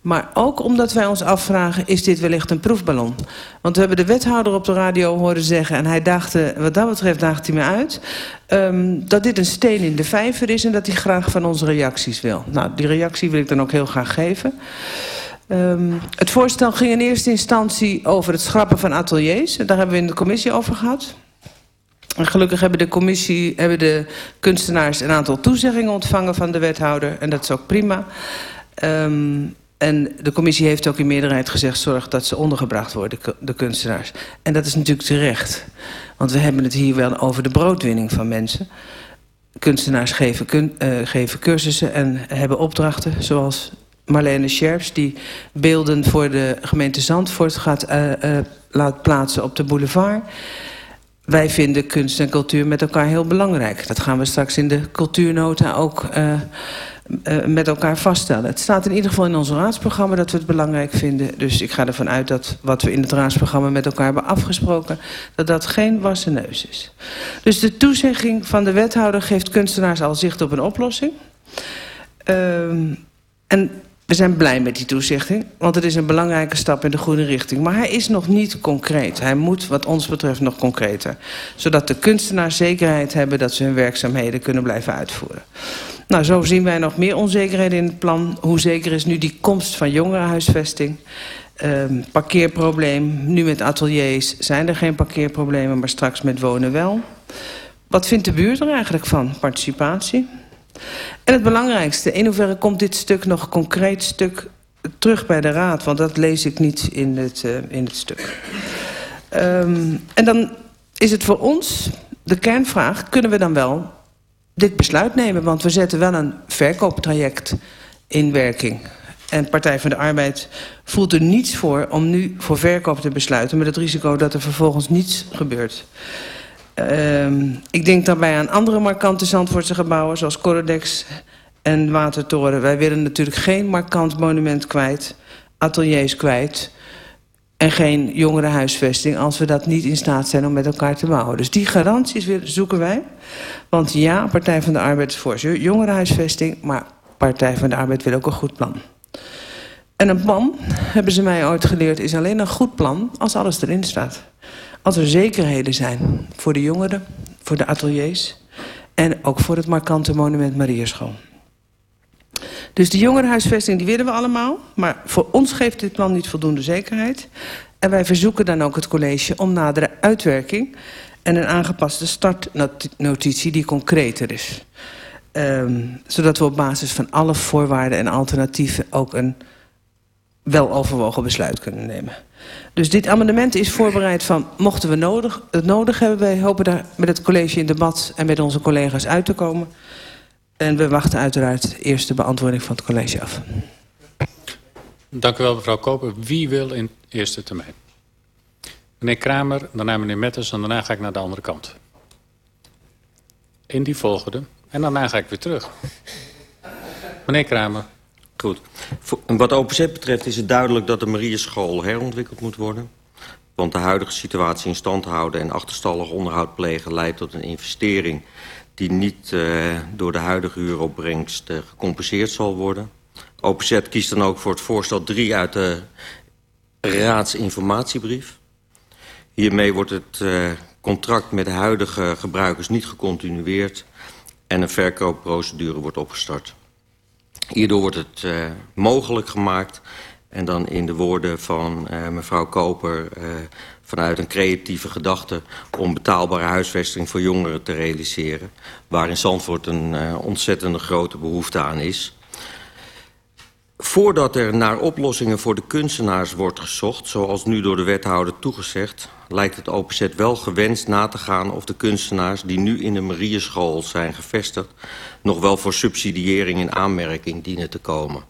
Maar ook omdat wij ons afvragen, is dit wellicht een proefballon? Want we hebben de wethouder op de radio horen zeggen... en hij dacht, wat dat betreft daagt hij me uit... Um, dat dit een steen in de vijver is en dat hij graag van onze reacties wil. Nou, die reactie wil ik dan ook heel graag geven. Um, het voorstel ging in eerste instantie over het schrappen van ateliers. Daar hebben we in de commissie over gehad. En gelukkig hebben de commissie, hebben de kunstenaars een aantal toezeggingen ontvangen van de wethouder. En dat is ook prima. Um, en de commissie heeft ook in meerderheid gezegd... zorg dat ze ondergebracht worden, de kunstenaars. En dat is natuurlijk terecht. Want we hebben het hier wel over de broodwinning van mensen. Kunstenaars geven, uh, geven cursussen en hebben opdrachten... zoals Marlene Scherps, die beelden voor de gemeente Zandvoort gaat uh, uh, laat plaatsen op de boulevard... Wij vinden kunst en cultuur met elkaar heel belangrijk. Dat gaan we straks in de cultuurnota ook uh, uh, met elkaar vaststellen. Het staat in ieder geval in ons raadsprogramma dat we het belangrijk vinden. Dus ik ga ervan uit dat wat we in het raadsprogramma met elkaar hebben afgesproken... dat dat geen wassen neus is. Dus de toezegging van de wethouder geeft kunstenaars al zicht op een oplossing. Uh, en we zijn blij met die toezichting, want het is een belangrijke stap in de goede richting. Maar hij is nog niet concreet. Hij moet wat ons betreft nog concreter. Zodat de kunstenaars zekerheid hebben dat ze hun werkzaamheden kunnen blijven uitvoeren. Nou, zo zien wij nog meer onzekerheden in het plan. Hoe zeker is nu die komst van jongerenhuisvesting? Um, parkeerprobleem, nu met ateliers zijn er geen parkeerproblemen, maar straks met wonen wel. Wat vindt de buurt er eigenlijk van? Participatie? En het belangrijkste, in hoeverre komt dit stuk nog concreet stuk terug bij de Raad? Want dat lees ik niet in het, uh, in het stuk. Um, en dan is het voor ons de kernvraag, kunnen we dan wel dit besluit nemen? Want we zetten wel een verkooptraject in werking. En Partij van de Arbeid voelt er niets voor om nu voor verkoop te besluiten... met het risico dat er vervolgens niets gebeurt. Uh, ik denk daarbij aan andere markante Zandvoortse gebouwen... zoals Corodex en Watertoren. Wij willen natuurlijk geen markant monument kwijt, ateliers kwijt... en geen jongerenhuisvesting als we dat niet in staat zijn om met elkaar te bouwen. Dus die garanties zoeken wij. Want ja, Partij van de Arbeid is voor jongerenhuisvesting... maar Partij van de Arbeid wil ook een goed plan. En een plan, hebben ze mij ooit geleerd, is alleen een goed plan als alles erin staat. Als er zekerheden zijn voor de jongeren, voor de ateliers... en ook voor het markante monument Mariaschool. Dus de jongerenhuisvesting die willen we allemaal... maar voor ons geeft dit plan niet voldoende zekerheid. En wij verzoeken dan ook het college om nadere uitwerking... en een aangepaste startnotitie die concreter is. Um, zodat we op basis van alle voorwaarden en alternatieven... ook een wel overwogen besluit kunnen nemen. Dus dit amendement is voorbereid van, mochten we nodig, het nodig hebben... wij hopen daar met het college in debat en met onze collega's uit te komen. En we wachten uiteraard eerst de beantwoording van het college af. Dank u wel, mevrouw Koper. Wie wil in eerste termijn? Meneer Kramer, daarna meneer Metters en daarna ga ik naar de andere kant. In die volgende. En daarna ga ik weer terug. Meneer Kramer. Goed. Wat OPZ betreft is het duidelijk dat de Marieschool herontwikkeld moet worden. Want de huidige situatie in stand houden en achterstallig onderhoud plegen... leidt tot een investering die niet uh, door de huidige huuropbrengst uh, gecompenseerd zal worden. OPZ kiest dan ook voor het voorstel 3 uit de raadsinformatiebrief. Hiermee wordt het uh, contract met de huidige gebruikers niet gecontinueerd... en een verkoopprocedure wordt opgestart. Hierdoor wordt het uh, mogelijk gemaakt... en dan in de woorden van uh, mevrouw Koper... Uh, vanuit een creatieve gedachte om betaalbare huisvesting voor jongeren te realiseren... waar in Zandvoort een ontzettende grote behoefte aan is. Voordat er naar oplossingen voor de kunstenaars wordt gezocht... zoals nu door de wethouder toegezegd... lijkt het OPZ wel gewenst na te gaan of de kunstenaars... die nu in de Marieschool zijn gevestigd... nog wel voor subsidiëring in aanmerking dienen te komen.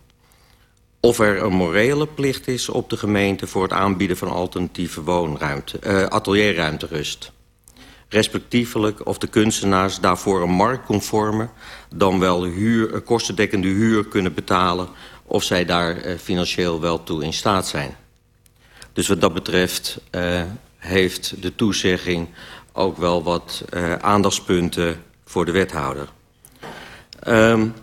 Of er een morele plicht is op de gemeente... voor het aanbieden van alternatieve woonruimte, uh, atelierruimte rust. Respectievelijk of de kunstenaars daarvoor een marktconforme... dan wel huur, kostendekkende huur kunnen betalen of zij daar uh, financieel wel toe in staat zijn. Dus wat dat betreft uh, heeft de toezegging ook wel wat uh, aandachtspunten voor de wethouder. Um,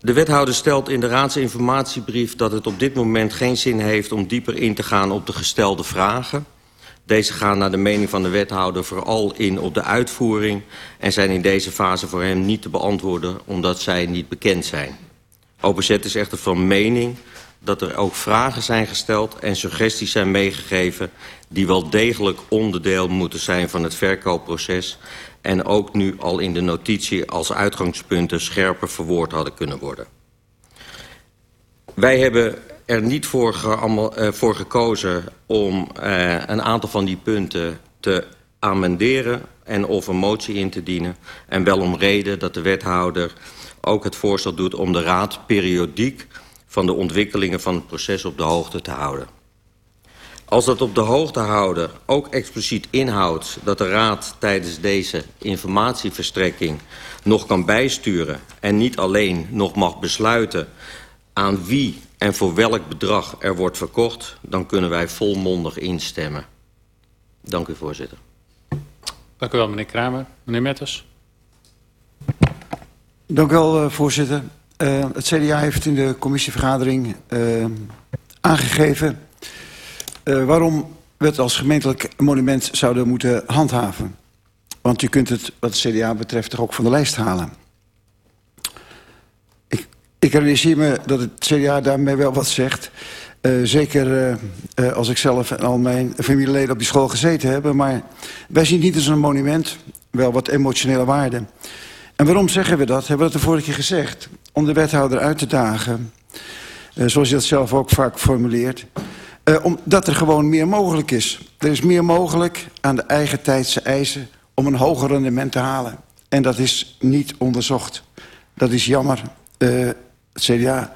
de wethouder stelt in de raadsinformatiebrief dat het op dit moment geen zin heeft om dieper in te gaan op de gestelde vragen. Deze gaan naar de mening van de wethouder vooral in op de uitvoering en zijn in deze fase voor hem niet te beantwoorden omdat zij niet bekend zijn. OPZ is echter van mening dat er ook vragen zijn gesteld en suggesties zijn meegegeven... die wel degelijk onderdeel moeten zijn van het verkoopproces... en ook nu al in de notitie als uitgangspunten scherper verwoord hadden kunnen worden. Wij hebben er niet voor, ge uh, voor gekozen om uh, een aantal van die punten te amenderen... en of een motie in te dienen. En wel om reden dat de wethouder ook het voorstel doet om de Raad periodiek van de ontwikkelingen van het proces op de hoogte te houden. Als dat op de hoogte houden ook expliciet inhoudt dat de Raad tijdens deze informatieverstrekking nog kan bijsturen en niet alleen nog mag besluiten aan wie en voor welk bedrag er wordt verkocht, dan kunnen wij volmondig instemmen. Dank u, voorzitter. Dank u wel, meneer Kramer. Meneer Metters. Dank uh, voorzitter. Uh, het CDA heeft in de commissievergadering uh, aangegeven uh, waarom we het als gemeentelijk monument zouden moeten handhaven. Want je kunt het wat het CDA betreft toch ook van de lijst halen. Ik, ik realiseer me dat het CDA daarmee wel wat zegt. Zeker als ik zelf en al mijn familieleden op die school gezeten hebben. Maar wij zien het niet als een monument, wel wat emotionele waarde. En waarom zeggen we dat? Hebben we dat de vorige keer gezegd? Om de wethouder uit te dagen, uh, zoals je dat zelf ook vaak formuleert... Uh, omdat er gewoon meer mogelijk is. Er is meer mogelijk aan de eigen tijdse eisen om een hoger rendement te halen. En dat is niet onderzocht. Dat is jammer. Uh, het CDA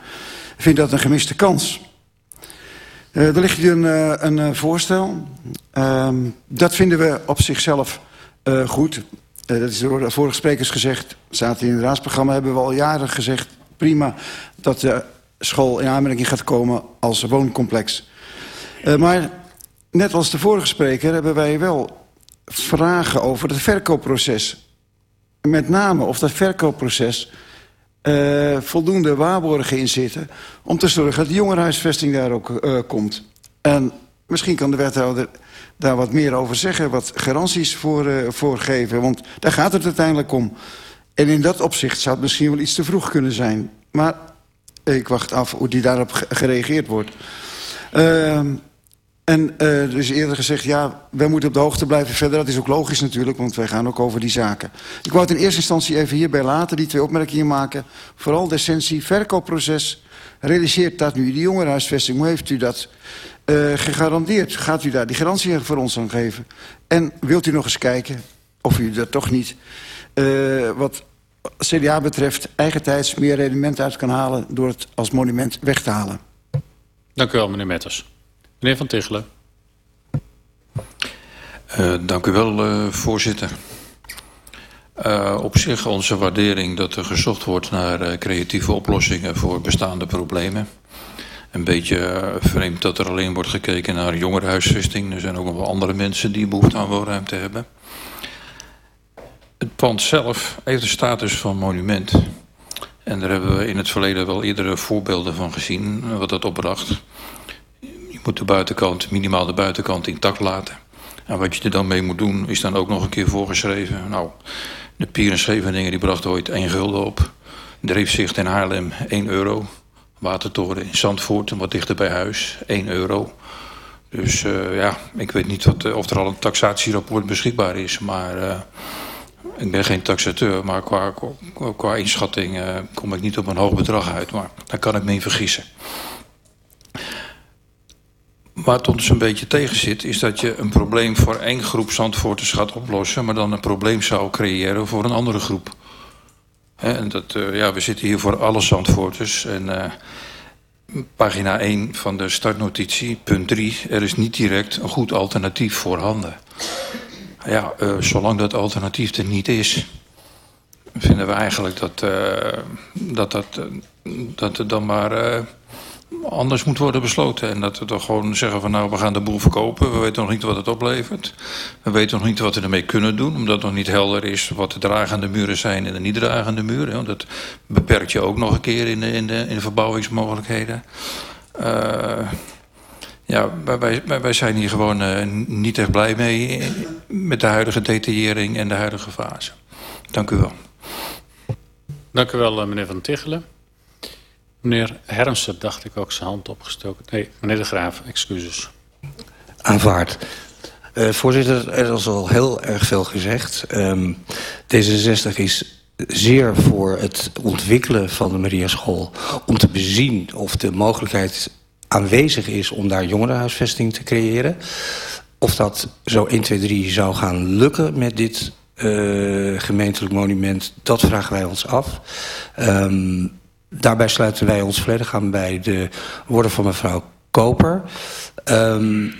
vindt dat een gemiste kans. Uh, er ligt hier een, een voorstel. Uh, dat vinden we op zichzelf goed. Uh, dat is door de vorige sprekers gezegd. Staat in het raadsprogramma hebben we al jaren gezegd... prima dat de school in aanmerking gaat komen als wooncomplex. Uh, maar net als de vorige spreker hebben wij wel vragen over het verkoopproces. Met name of dat verkoopproces uh, voldoende waarborgen in zitten... om te zorgen dat de daar ook komt. En misschien kan de wethouder daar wat meer over zeggen, wat garanties voor, uh, geven. Want daar gaat het uiteindelijk om. En in dat opzicht zou het misschien wel iets te vroeg kunnen zijn. Maar ik wacht af hoe die daarop gereageerd wordt. Uh, en uh, er is eerder gezegd, ja, wij moeten op de hoogte blijven verder. Dat is ook logisch natuurlijk, want wij gaan ook over die zaken. Ik wou het in eerste instantie even hierbij laten, die twee opmerkingen maken. Vooral de essentie, verkoopproces. Realiseert dat nu die jongerenhuisvesting, hoe heeft u dat uh, gegarandeerd? Gaat u daar die garantie voor ons aan geven? En wilt u nog eens kijken of u er toch niet, uh, wat CDA betreft, eigentijds meer rendement uit kan halen door het als monument weg te halen? Dank u wel, meneer Metters. Meneer Van Tichelen. Uh, dank u wel, uh, voorzitter. Uh, op zich onze waardering dat er gezocht wordt naar creatieve oplossingen voor bestaande problemen. Een beetje vreemd dat er alleen wordt gekeken naar jongerenhuisvesting. Er zijn ook nog wel andere mensen die behoefte aan woonruimte hebben. Het pand zelf heeft de status van monument. En daar hebben we in het verleden wel eerdere voorbeelden van gezien, wat dat opbracht. Je moet de buitenkant, minimaal de buitenkant intact laten. En wat je er dan mee moet doen, is dan ook nog een keer voorgeschreven. Nou, de Pier en Scheveningen die bracht ooit 1 gulden op. Dreefzicht in Haarlem 1 euro. Watertoren in Zandvoort, wat dichter bij huis, 1 euro. Dus uh, ja, ik weet niet wat, of er al een taxatierapport beschikbaar is. Maar uh, Ik ben geen taxateur, maar qua, qua, inschatting uh, kom ik niet op een hoog bedrag uit. Maar daar kan ik me in vergissen. Het ons een beetje tegen zit, is dat je een probleem voor één groep Zandvoorters gaat oplossen... maar dan een probleem zou creëren voor een andere groep. En dat, uh, ja, we zitten hier voor alle Zandvoorters. En uh, pagina 1 van de startnotitie, punt 3... er is niet direct een goed alternatief voorhanden. Ja, uh, zolang dat alternatief er niet is... vinden we eigenlijk dat, dat, dat, dat dan maar anders moet worden besloten. En dat we toch gewoon zeggen van nou, we gaan de boel verkopen. We weten nog niet wat het oplevert. We weten nog niet wat we ermee kunnen doen. Omdat het nog niet helder is wat de dragende muren zijn en de niet dragende muren. Dat beperkt je ook nog een keer in de, in de, in de verbouwingsmogelijkheden. Uh, ja, wij, wij, zijn hier gewoon uh, niet echt blij mee met de huidige detaillering en de huidige fase. Dank u wel. Dank u wel, meneer Van Tichelen. Meneer Hermsen, dacht ik ook zijn hand opgestoken. Nee, meneer De Graaf, excuses. Aanvaard. Uh, voorzitter, er is al heel erg veel gezegd. Um, D66 is zeer voor het ontwikkelen van de Mariaschool... om te bezien of de mogelijkheid aanwezig is om daar jongerenhuisvesting te creëren. Of dat zo 1, 2, 3 zou gaan lukken met dit uh, gemeentelijk monument, dat vragen wij ons af. Um, Daarbij sluiten wij ons volledig aan bij de woorden van mevrouw Koper. Um,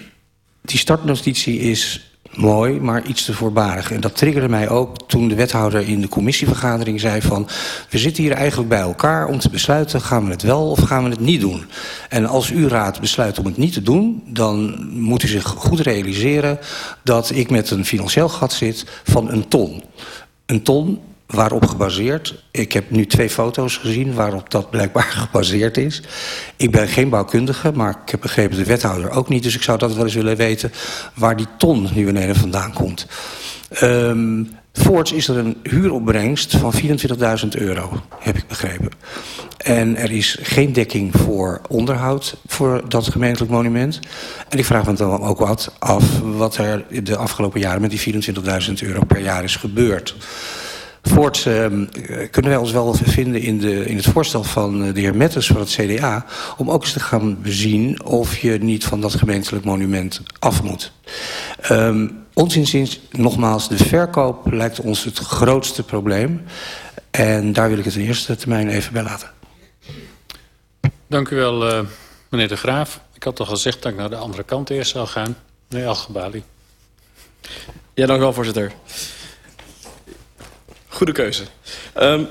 die startnotitie is mooi, maar iets te voorbarig. En dat triggerde mij ook toen de wethouder in de commissievergadering zei van... we zitten hier eigenlijk bij elkaar om te besluiten... gaan we het wel of gaan we het niet doen? En als u raad besluit om het niet te doen... dan moet u zich goed realiseren dat ik met een financieel gat zit van een ton. Een ton waarop gebaseerd. Ik heb nu twee foto's gezien waarop dat blijkbaar *laughs* gebaseerd is. Ik ben geen bouwkundige, maar ik heb begrepen de wethouder ook niet. Dus ik zou dat wel eens willen weten waar die ton nu ineens vandaan komt. Um, voorts is er een huuropbrengst van 24.000 euro, heb ik begrepen. En er is geen dekking voor onderhoud voor dat gemeentelijk monument. En ik vraag me dan ook wat af wat er de afgelopen jaren met die 24.000 euro per jaar is gebeurd. Voorts uh, kunnen wij ons wel vinden in, de, in het voorstel van de heer Metters van het CDA... om ook eens te gaan bezien of je niet van dat gemeentelijk monument af moet. Um, ons inziens, nogmaals, de verkoop lijkt ons het grootste probleem. En daar wil ik het in eerste termijn even bij laten. Dank u wel, uh, meneer De Graaf. Ik had al gezegd dat ik naar de andere kant eerst zou gaan. Meneer Algebali. Ja, dank u wel, voorzitter. Goede keuze. Um,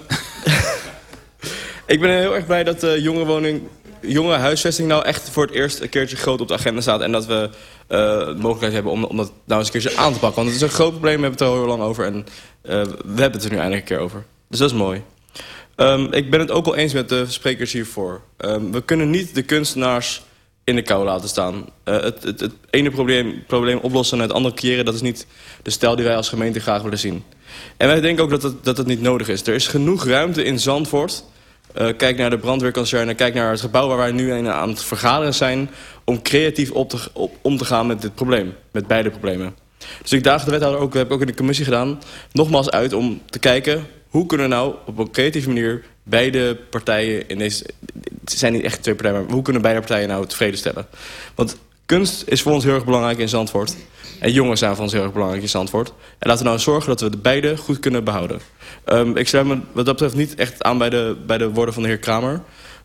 *laughs* ik ben heel erg blij dat de jonge woning, jonge huisvesting nou echt voor het eerst een keertje groot op de agenda staat. En dat we uh, de mogelijkheid hebben om, dat nou eens een keertje aan te pakken. Want het is een groot probleem, we hebben het er al heel lang over. En uh, we hebben het er nu eindelijk een keer over. Dus dat is mooi. Um, ik ben het ook wel eens met de sprekers hiervoor. Um, we kunnen niet de kunstenaars in de kou laten staan. Het, het, het ene probleem, probleem oplossen en het andere creëren... dat is niet de stijl die wij als gemeente graag willen zien. En wij denken ook dat het, dat het niet nodig is. Er is genoeg ruimte in Zandvoort. Uh, kijk naar de brandweerkazerne, kijk naar het gebouw waar wij nu aan het vergaderen zijn... om creatief op, om te gaan met dit probleem, met beide problemen. Dus ik daag de wethouder ook, we hebben ook in de commissie gedaan... nogmaals uit om te kijken hoe kunnen we nou op een creatieve manier... beide partijen in deze... Het zijn niet echt twee partijen, maar hoe kunnen beide partijen nou tevreden stellen? Want kunst is voor ons heel erg belangrijk in Zandvoort... En jongens zijn voor ons heel erg belangrijk in Zandvoort. En laten we nou zorgen dat we de beide goed kunnen behouden. Um, ik sluit me wat dat betreft niet echt aan bij de, bij de woorden van de heer Kramer.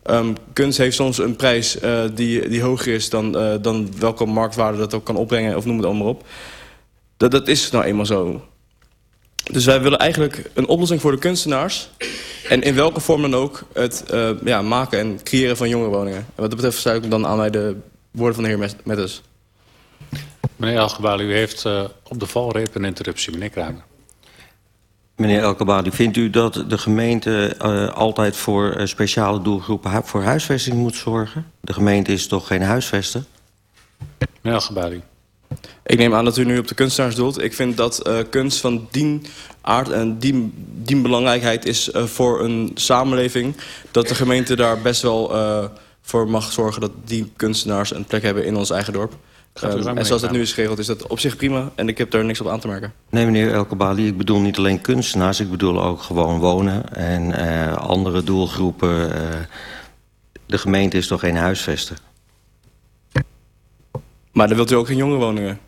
Um, kunst heeft soms een prijs uh, die, die hoger is dan, uh, dan welke marktwaarde dat ook kan opbrengen. Of noem het allemaal op. Dat, dat is nou eenmaal zo. Dus wij willen eigenlijk een oplossing voor de kunstenaars. En in welke vorm dan ook het uh, ja, maken en creëren van jongerenwoningen. En wat dat betreft sluit ik dan aan bij de woorden van de heer Mettes. Meneer Algebali, u heeft uh, op de valreep een interruptie. Meneer Kramer. Meneer Algebali, vindt u dat de gemeente uh, altijd voor uh, speciale doelgroepen voor huisvesting moet zorgen? De gemeente is toch geen huisvester? Meneer Algebali. Ik neem aan dat u nu op de kunstenaars doelt. Ik vind dat uh, kunst van dien aard en dien, dien belangrijkheid is uh, voor een samenleving... dat de gemeente daar best wel uh, voor mag zorgen dat die kunstenaars een plek hebben in ons eigen dorp. Ehm, en zoals het meneer nu is geregeld is dat op zich prima. En ik heb daar niks op aan te merken. Nee, meneer Elkebali, ik bedoel niet alleen kunstenaars... ik bedoel ook gewoon wonen en eh, andere doelgroepen. eh, de gemeente is toch geen huisvester? Maar dan wilt u ook geen jongerenwoningen?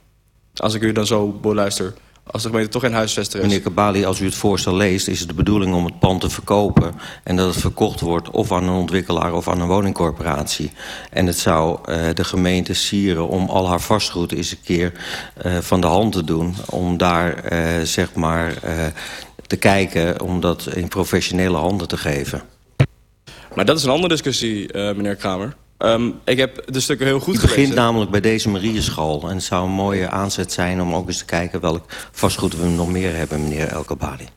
Als ik u dan zo beluister. Als de gemeente toch geen huisvester is. Meneer Kabali, als u het voorstel leest... is het de bedoeling om het pand te verkopen... en dat het verkocht wordt of aan een ontwikkelaar of aan een woningcorporatie. En het zou eh, de gemeente sieren om al haar vastgoed eens een keer eh, van de hand te doen... om daar, eh, zeg maar, te kijken om dat in professionele handen te geven. Maar dat is een andere discussie, meneer Kramer. Ehm, ik heb de stukken heel goed Het begint gelezen. namelijk bij deze Marieschool. En het zou een mooie aanzet zijn om ook eens te kijken... welk vastgoed we nog meer hebben, meneer Elkebali.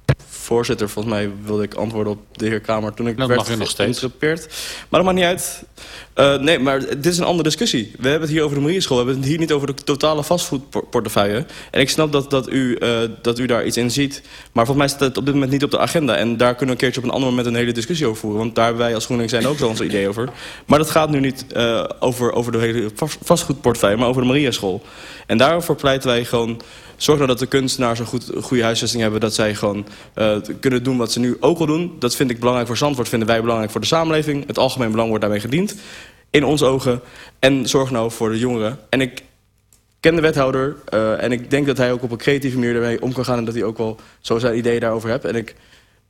Voorzitter, volgens mij wilde ik antwoorden op de heer Kramer... toen ik Dat werd geïnterrupeerd. Maar dat maakt niet uit. Eh, nee, maar dit is een andere discussie. We hebben het hier over de Marieschool. We hebben het hier niet over de totale vastgoedportefeuille. En ik snap dat, dat, u, eh, dat u daar iets in ziet. Maar volgens mij staat het op dit moment niet op de agenda. En daar kunnen we een keertje op een ander moment een hele discussie over voeren. Want daar hebben wij als GroenLinks zijn ook zo onze idee over. Maar dat gaat nu niet eh, over, over de hele vast- vastgoedportefeuille... maar over de Mariaschool. En daarvoor pleiten wij gewoon... Zorg nou dat de kunstenaars een goed, goede huisvesting hebben. Dat zij gewoon kunnen doen wat ze nu ook al doen. Dat vind ik belangrijk voor Zandvoort. vinden wij belangrijk voor de samenleving. Het algemeen belang wordt daarmee gediend. In onze ogen. En zorg nou voor de jongeren. En ik ken de wethouder. eh, en ik denk dat hij ook op een creatieve manier ermee om kan gaan. En dat hij ook wel zo zijn ideeën daarover hebt. En ik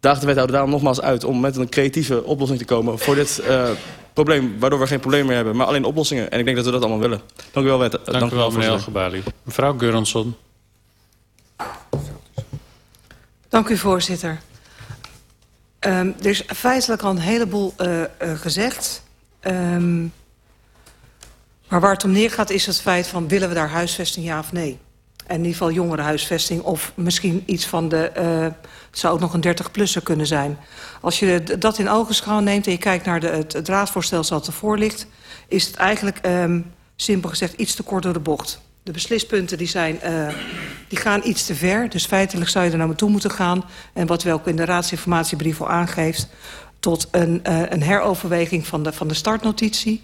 daag de wethouder daarom nogmaals uit... om met een creatieve oplossing te komen voor dit eh, probleem. Waardoor we geen probleem meer hebben. Maar alleen oplossingen. En ik denk dat we dat allemaal willen. Dank u wel, wet Dank, u wel, meneer. Elgebali. Mevrouw Geuronsson. Dank u, voorzitter. Um, er is feitelijk al een heleboel uh, gezegd. Um, maar waar het om neergaat is het feit van... willen we daar huisvesting, ja of nee? En in ieder geval jongerenhuisvesting of misschien iets van de... Uh, zou ook nog een 30-plusser kunnen zijn. Als je dat in ogenschouw neemt en je kijkt naar de, het, het raadsvoorstel... zoals het ervoor ligt, is het eigenlijk um, simpel gezegd iets te kort door de bocht. De beslispunten die zijn, uh, die gaan iets te ver. Dus feitelijk zou je er naar naartoe moeten gaan. En wat we ook in de raadsinformatiebrief al aangeeft... tot een, uh, een heroverweging van de, van de startnotitie.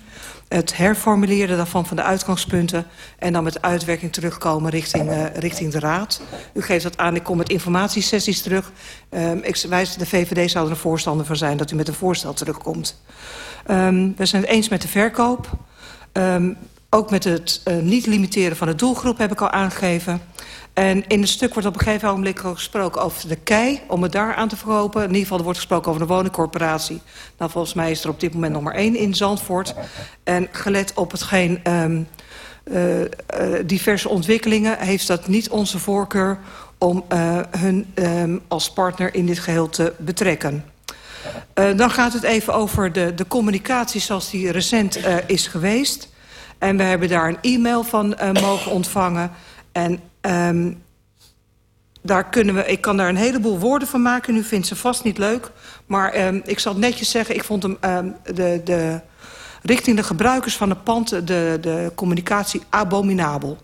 Het herformuleren daarvan van de uitgangspunten. En dan met uitwerking terugkomen richting, uh, richting de raad. U geeft dat aan, ik kom met informatiesessies terug. Um, ik, wij, de VVD zou er een voorstander van zijn dat u met een voorstel terugkomt. Um, we zijn het eens met de verkoop. Um, ook met het uh, niet limiteren van de doelgroep heb ik al aangegeven. En in het stuk wordt op een gegeven moment gesproken over de kei... om het daar aan te verkopen. In ieder geval er wordt gesproken over de woningcorporatie. Nou, volgens mij is er op dit moment maar één in Zandvoort. En gelet op hetgeen um, diverse ontwikkelingen... heeft dat niet onze voorkeur om uh, hun um, als partner in dit geheel te betrekken. Dan gaat het even over de, de communicatie zoals die recent is geweest... En we hebben daar een e-mail van uh, mogen ontvangen. En um, daar kunnen we, ik kan daar een heleboel woorden van maken. U vindt ze vast niet leuk. Maar um, ik zal netjes zeggen, ik vond hem um, de, de, richting de gebruikers van het pand... de, de communicatie abominabel.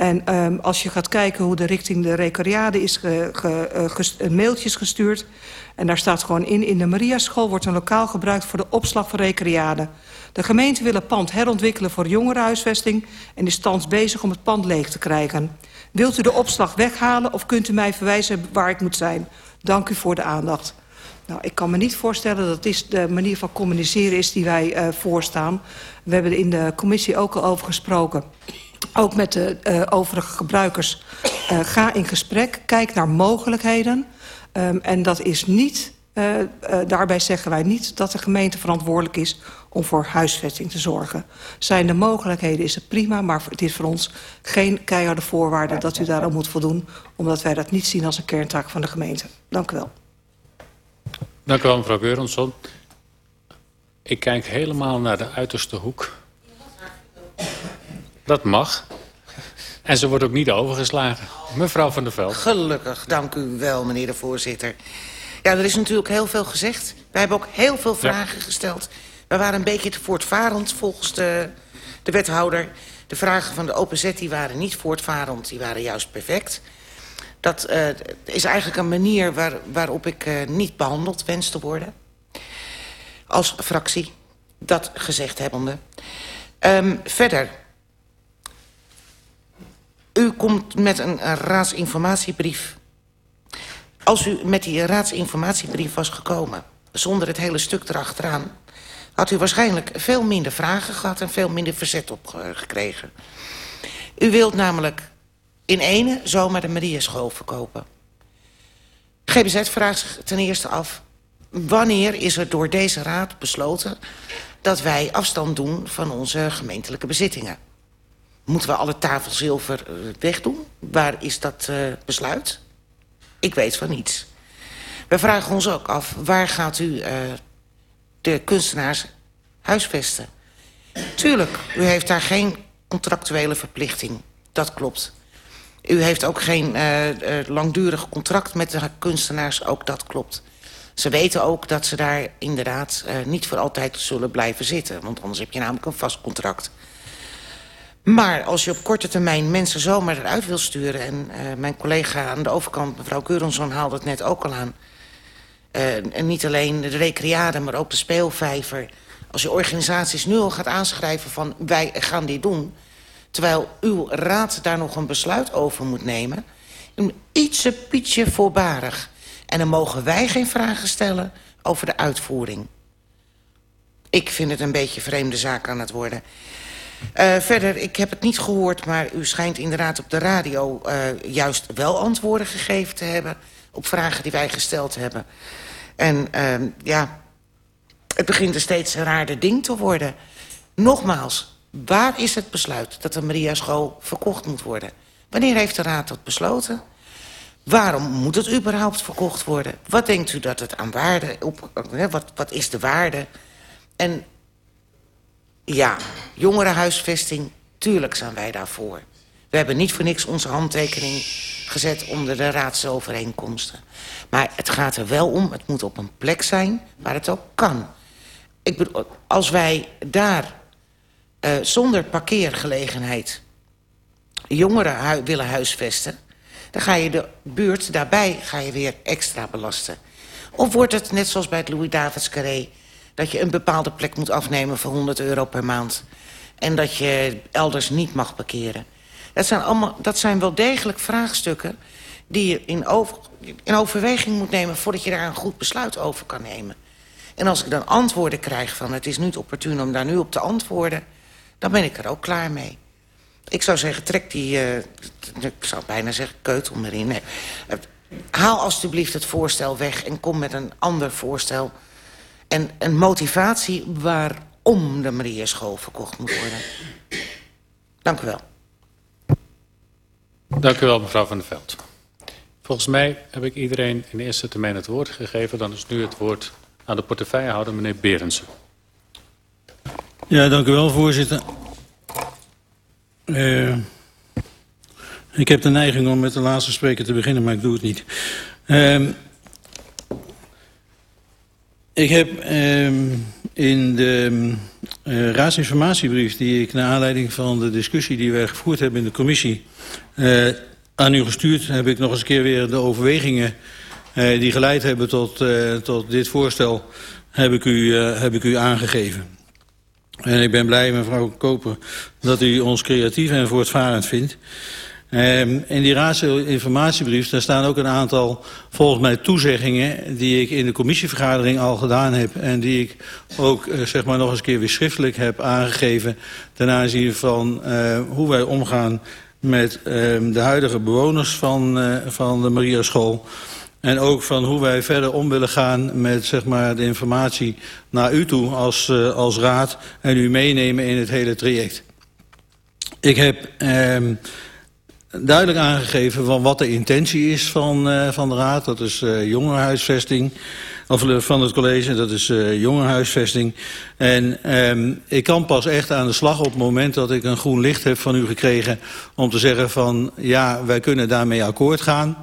En um, als je gaat kijken hoe de richting de recoriade is ge, ge, uh, ges, een mailtje is gestuurd... en daar staat gewoon in... in de Mariaschool wordt een lokaal gebruikt voor de opslag van recoriade. De gemeente wil het pand herontwikkelen voor jongerenhuisvesting... en is thans bezig om het pand leeg te krijgen. Wilt u de opslag weghalen of kunt u mij verwijzen waar ik moet zijn? Dank u voor de aandacht. Nou, ik kan me niet voorstellen dat dit de manier van communiceren is die wij uh, voorstaan. We hebben er in de commissie ook al over gesproken ook met de uh, overige gebruikers, uh, ga in gesprek, kijk naar mogelijkheden. Um, en dat is niet, uh, daarbij zeggen wij niet dat de gemeente verantwoordelijk is om voor huisvesting te zorgen. Zijn de mogelijkheden is het prima, maar het is voor ons geen keiharde voorwaarde dat u daarom moet voldoen, omdat wij dat niet zien als een kerntaak van de gemeente. Dank u wel. Dank u wel, mevrouw Geuronsson. Ik kijk helemaal naar de uiterste hoek. Dat mag. En ze wordt ook niet overgeslagen. Mevrouw van der Veld. Gelukkig, dank u wel, meneer de voorzitter. Ja, er is natuurlijk heel veel gezegd. Wij hebben ook heel veel vragen ja. gesteld. We waren een beetje te voortvarend volgens de, de wethouder. De vragen van de OPZ die waren niet voortvarend, die waren juist perfect. Dat uh, is eigenlijk een manier waar, waarop ik uh, niet behandeld wens te worden. Als fractie, dat gezegd hebbende. Um, verder, U komt met een, raadsinformatiebrief. Als u met die raadsinformatiebrief was gekomen... zonder het hele stuk erachteraan... had u waarschijnlijk veel minder vragen gehad... en veel minder verzet opgekregen. U wilt namelijk in ene zomaar de Mariaschool verkopen. GBZ vraagt zich ten eerste af... wanneer is er door deze raad besloten... dat wij afstand doen van onze gemeentelijke bezittingen? Moeten we alle tafelzilver eh, wegdoen? Waar is dat uh, besluit? Ik weet van niets. We vragen ons ook af, waar gaat u uh, de kunstenaars huisvesten? Tuurlijk, u heeft daar geen contractuele verplichting. Dat klopt. U heeft ook geen langdurig contract met de kunstenaars. Ook dat klopt. Ze weten ook dat ze daar inderdaad niet voor altijd zullen blijven zitten. Want anders heb je namelijk een vast contract. Maar als je op korte termijn mensen zomaar eruit wil sturen... en uh, mijn collega aan de overkant, mevrouw Keurenson, haalde het net ook al aan... Uh, en niet alleen de recreade, maar ook de speelvijver... als je organisaties nu al gaat aanschrijven van wij gaan dit doen... terwijl uw raad daar nog een besluit over moet nemen... ietsje pietje voorbarig. En dan mogen wij geen vragen stellen over de uitvoering. Ik vind het een beetje vreemde zaak aan het worden... Uh, verder, ik heb het niet gehoord, maar u schijnt inderdaad op de radio... Uh, juist wel antwoorden gegeven te hebben op vragen die wij gesteld hebben. En uh, ja, het begint een steeds een raarder ding te worden. Nogmaals, waar is het besluit dat de Maria School verkocht moet worden? Wanneer heeft de raad dat besloten? Waarom moet het überhaupt verkocht worden? Wat denkt u dat het aan waarde... Op, wat, wat is de waarde? En ja, jongerenhuisvesting, tuurlijk zijn wij daarvoor. We hebben niet voor niks onze handtekening gezet onder de raadsovereenkomsten. Maar het gaat er wel om, het moet op een plek zijn waar het ook kan. Ik bedoel, als wij daar uh, zonder parkeergelegenheid jongeren willen huisvesten... dan ga je de buurt daarbij ga je weer extra belasten. Of wordt het, net zoals bij het Louis-Davids Carré dat je een bepaalde plek moet afnemen voor 100 euro per maand. En dat je elders niet mag parkeren. Dat zijn, allemaal, dat zijn wel degelijk vraagstukken die je in, over, in overweging moet nemen... voordat je daar een goed besluit over kan nemen. En als ik dan antwoorden krijg van het is niet opportun om daar nu op te antwoorden... dan ben ik er ook klaar mee. Ik zou zeggen, trek die, uh, ik zou bijna zeggen, keutel erin. Nee. Haal alstublieft het voorstel weg en kom met een ander voorstel en een motivatie waarom de Maria School verkocht moet worden. Dank u wel. Dank u wel, mevrouw Van der Veld. Volgens mij heb ik iedereen in de eerste termijn het woord gegeven. Dan is nu het woord aan de portefeuillehouder, meneer Berendsen. Ja, dank u wel, voorzitter. Uh, ik heb de neiging om met de laatste spreker te beginnen, maar ik doe het niet. Uh, ik heb uh, in de uh, raadsinformatiebrief die ik naar aanleiding van de discussie die wij gevoerd hebben in de commissie uh, aan u gestuurd, heb ik nog eens een keer weer de overwegingen uh, die geleid hebben tot, uh, tot dit voorstel, heb ik, u, uh, heb ik u aangegeven. En ik ben blij, mevrouw Koper, dat u ons creatief en voortvarend vindt. Um, in die raadsinformatiebrief daar staan ook een aantal, volgens mij, toezeggingen... die ik in de commissievergadering al gedaan heb... en die ik ook uh, zeg maar nog eens een keer weer schriftelijk heb aangegeven... ten aanzien van uh, hoe wij omgaan met uh, de huidige bewoners van, uh, van de Maria School... En ook van hoe wij verder om willen gaan met zeg maar, de informatie naar u toe als, als raad... en u meenemen in het hele traject. Ik heb... Duidelijk aangegeven van wat de intentie is van, uh, van de Raad. Dat is uh, jongerenhuisvesting, of van het college, dat is uh, jongerenhuisvesting. En um, ik kan pas echt aan de slag op het moment dat ik een groen licht heb van u gekregen... om te zeggen van ja, wij kunnen daarmee akkoord gaan...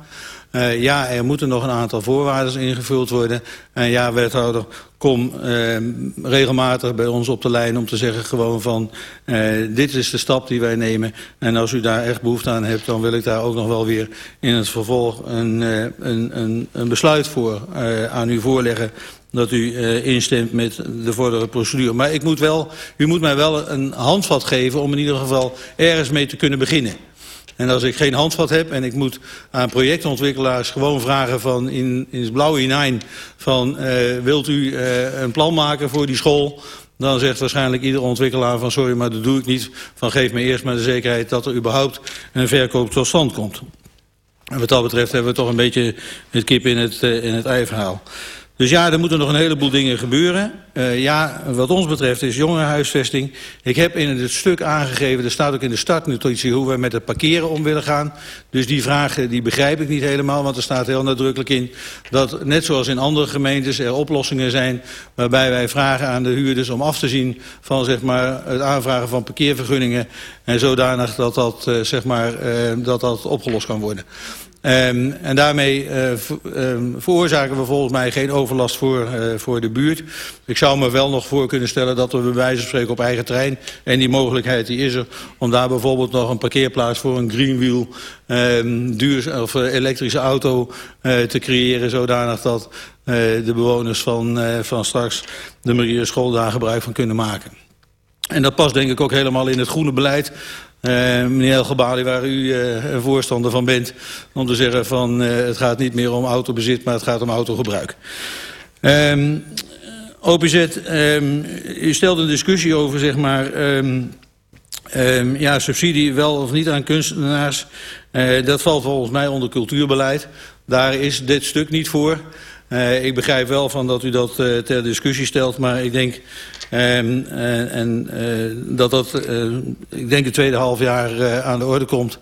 Ja, er moeten nog een aantal voorwaarden ingevuld worden. En ja, wethouder, kom uh, regelmatig bij ons op de lijn om te zeggen gewoon van... Uh, dit is de stap die wij nemen. En als u daar echt behoefte aan hebt, dan wil ik daar ook nog wel weer in het vervolg een, uh, een, een, een besluit voor uh, aan u voorleggen dat u uh, instemt met de vordere procedure. Maar ik moet wel, u moet mij wel een handvat geven om in ieder geval ergens mee te kunnen beginnen. En als ik geen handvat heb en ik moet aan projectontwikkelaars gewoon vragen van in, in het blauwe hinein van uh, wilt u uh, een plan maken voor die school... Dan zegt waarschijnlijk iedere ontwikkelaar van sorry, maar dat doe ik niet. Van geef me eerst maar de zekerheid dat er überhaupt een verkoop tot stand komt. En wat dat betreft hebben we toch een beetje het kip in het, uh, in het ei verhaal. Dus ja, er moeten nog een heleboel dingen gebeuren. Uh, ja, wat ons betreft is jongerenhuisvesting. Ik heb in het stuk aangegeven, er staat ook in de startnotitie... hoe we met het parkeren om willen gaan. Dus die vragen die begrijp ik niet helemaal, want er staat heel nadrukkelijk in... dat net zoals in andere gemeentes er oplossingen zijn... waarbij wij vragen aan de huurders om af te zien van zeg maar, het aanvragen van parkeervergunningen... en zodanig dat dat, uh, zeg maar, uh, dat, dat opgelost kan worden. Um, en daarmee uh, um, veroorzaken we volgens mij geen overlast voor, uh, voor de buurt. Ik zou me wel nog voor kunnen stellen dat we bij wijze van spreken op eigen trein... en die mogelijkheid die is er om daar bijvoorbeeld nog een parkeerplaats voor een greenwheel... Um, duur, of uh, elektrische auto te creëren zodanig dat de bewoners van, van straks de Maria School gebruik van kunnen maken. En dat past denk ik ook helemaal in het groene beleid... Uh, meneer Elgebali, waar u uh, voorstander van bent... om te zeggen van uh, het gaat niet meer om autobezit, maar het gaat om autogebruik. Um, OPZ, um, u stelt een discussie over, zeg maar... Um, ja, subsidie wel of niet aan kunstenaars. Dat valt volgens mij onder cultuurbeleid. Daar is dit stuk niet voor. Uh, ik begrijp wel van dat u dat uh, ter discussie stelt, maar ik denk um, uh, en, dat dat, ik denk, het tweede half jaar aan de orde komt.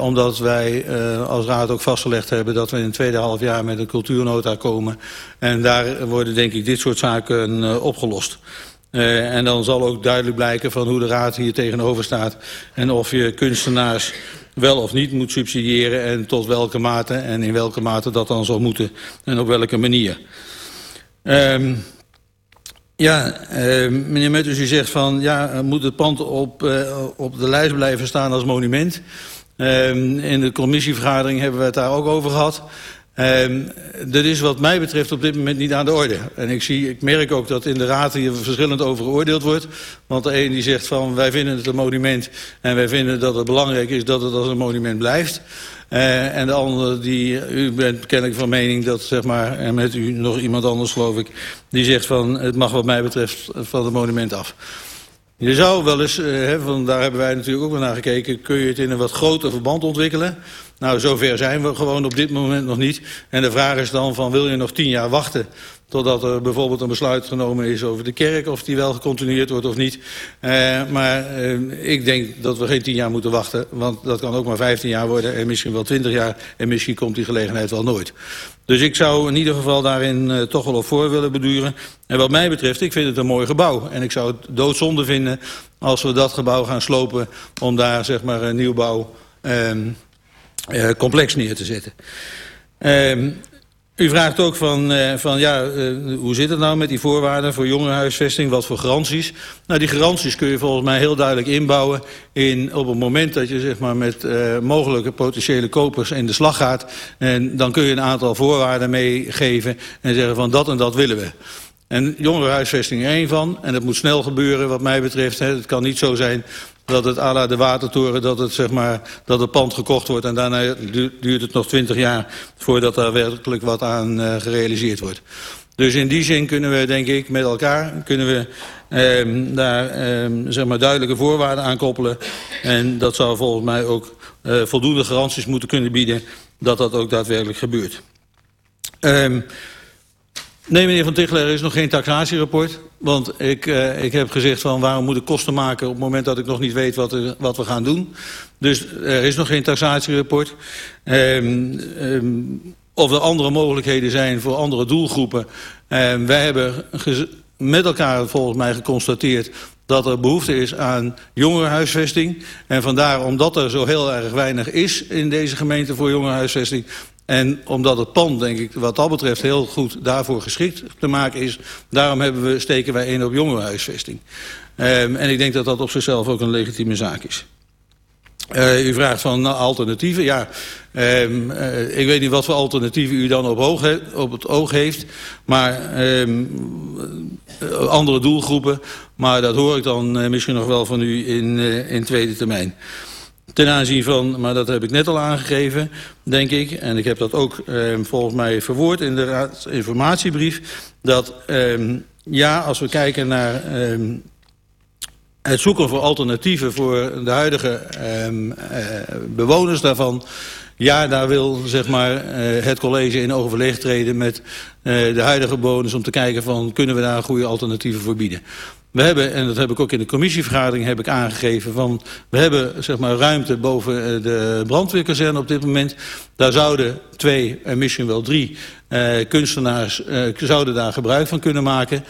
omdat wij als raad ook vastgelegd hebben dat we in het tweede half jaar met een cultuurnota komen. En daar worden denk ik dit soort zaken opgelost. En dan zal ook duidelijk blijken van hoe de raad hier tegenover staat. En of je kunstenaars wel of niet moet subsidiëren en tot welke mate en in welke mate dat dan zal moeten en op welke manier. Um, ja, uh, meneer Metters, u zegt van ja, moet het pand op, uh, op de lijst blijven staan als monument. Uh, in de commissievergadering hebben we het daar ook over gehad. Um, dat is wat mij betreft op dit moment niet aan de orde. En ik, zie, ik merk ook dat in de raad hier verschillend over geoordeeld wordt. Want de een die zegt van wij vinden het een monument... en wij vinden dat het belangrijk is dat het als een monument blijft. Uh, en de andere, die, u bent kennelijk van mening dat, zeg maar, en met u nog iemand anders geloof ik... die zegt van het mag wat mij betreft van het monument af. Je zou wel eens, uh, hè, van, daar hebben wij natuurlijk ook wel naar gekeken... kun je het in een wat groter verband ontwikkelen... Nou, zover zijn we gewoon op dit moment nog niet. En de vraag is dan van, wil je nog tien jaar wachten... totdat er bijvoorbeeld een besluit genomen is over de kerk... of die wel gecontinueerd wordt of niet. Uh, maar uh, ik denk dat we geen tien jaar moeten wachten... want dat kan ook maar vijftien jaar worden en misschien wel twintig jaar... en misschien komt die gelegenheid wel nooit. Dus ik zou in ieder geval daarin uh, toch wel op voor willen beduren. En wat mij betreft, ik vind het een mooi gebouw. En ik zou het doodzonde vinden als we dat gebouw gaan slopen... om daar zeg maar een nieuwbouw... Um, uh, complex neer te zetten. Uh, u vraagt ook van, uh, van ja, uh, hoe zit het nou met die voorwaarden voor jongerenhuisvesting? Wat voor garanties? Nou, die garanties kun je volgens mij heel duidelijk inbouwen in, op het moment dat je zeg maar, met uh, mogelijke potentiële kopers in de slag gaat. En dan kun je een aantal voorwaarden meegeven en zeggen van dat en dat willen we. En jongerenhuisvesting er één van. En dat moet snel gebeuren wat mij betreft. Hè. Het kan niet zo zijn dat het à la de watertoren, dat het, zeg maar, dat het pand gekocht wordt... en daarna duurt het nog twintig jaar voordat er werkelijk wat aan uh, gerealiseerd wordt. Dus in die zin kunnen we, denk ik, met elkaar... kunnen we eh, daar eh, zeg maar duidelijke voorwaarden aan koppelen. En dat zou volgens mij ook uh, voldoende garanties moeten kunnen bieden... dat dat ook daadwerkelijk gebeurt. Um, Nee, meneer Van Tichler, er is nog geen taxatierapport. Want ik, uh, ik heb gezegd van waarom moet ik kosten maken op het moment dat ik nog niet weet wat, er, wat we gaan doen. Dus er is nog geen taxatierapport. Um, um, of er andere mogelijkheden zijn voor andere doelgroepen. Um, wij hebben met elkaar volgens mij geconstateerd dat er behoefte is aan jongerenhuisvesting. En vandaar, omdat er zo heel erg weinig is in deze gemeente voor jongerenhuisvesting... En omdat het pand, denk ik, wat dat betreft heel goed daarvoor geschikt te maken is... daarom hebben we, steken wij in op jongerenhuisvesting. Um, en ik denk dat dat op zichzelf ook een legitieme zaak is. Uh, u vraagt van nou, alternatieven. Ja, um, uh, ik weet niet wat voor alternatieven u dan op, oog he, op het oog heeft. Maar um, andere doelgroepen. Maar dat hoor ik dan misschien nog wel van u in, in tweede termijn. Ten aanzien van, maar dat heb ik net al aangegeven, denk ik... en ik heb dat ook eh, volgens mij verwoord in de raadsinformatiebrief... dat eh, ja, als we kijken naar eh, het zoeken voor alternatieven... voor de huidige ehm, eh, bewoners daarvan... Ja, daar wil zeg maar, uh, het college in overleg treden met uh, de huidige bewoners... om te kijken van kunnen we daar goede alternatieven voor bieden. We hebben, en dat heb ik ook in de commissievergadering heb ik aangegeven... van we hebben zeg maar, ruimte boven de brandweerkazerne op dit moment. Daar zouden twee, en misschien wel drie uh, kunstenaars... Uh, zouden daar gebruik van kunnen maken...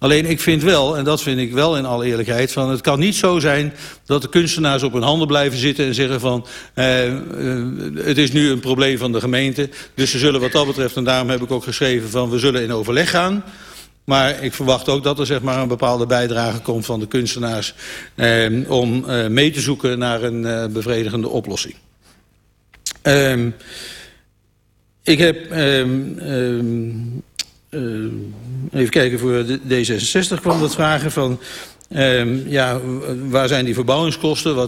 Alleen ik vind wel, en dat vind ik wel in alle eerlijkheid... van het kan niet zo zijn dat de kunstenaars op hun handen blijven zitten... en zeggen van, uh, uh, het is nu een probleem van de gemeente... dus ze zullen wat dat betreft, en daarom heb ik ook geschreven... van we zullen in overleg gaan... Maar ik verwacht ook dat er zeg maar, een bepaalde bijdrage komt van de kunstenaars... Eh, om eh, mee te zoeken naar een eh, bevredigende oplossing. Um, ik heb... Uh, even kijken, voor de D66 kwam dat vragen van... Ja, waar zijn die verbouwingskosten? Wat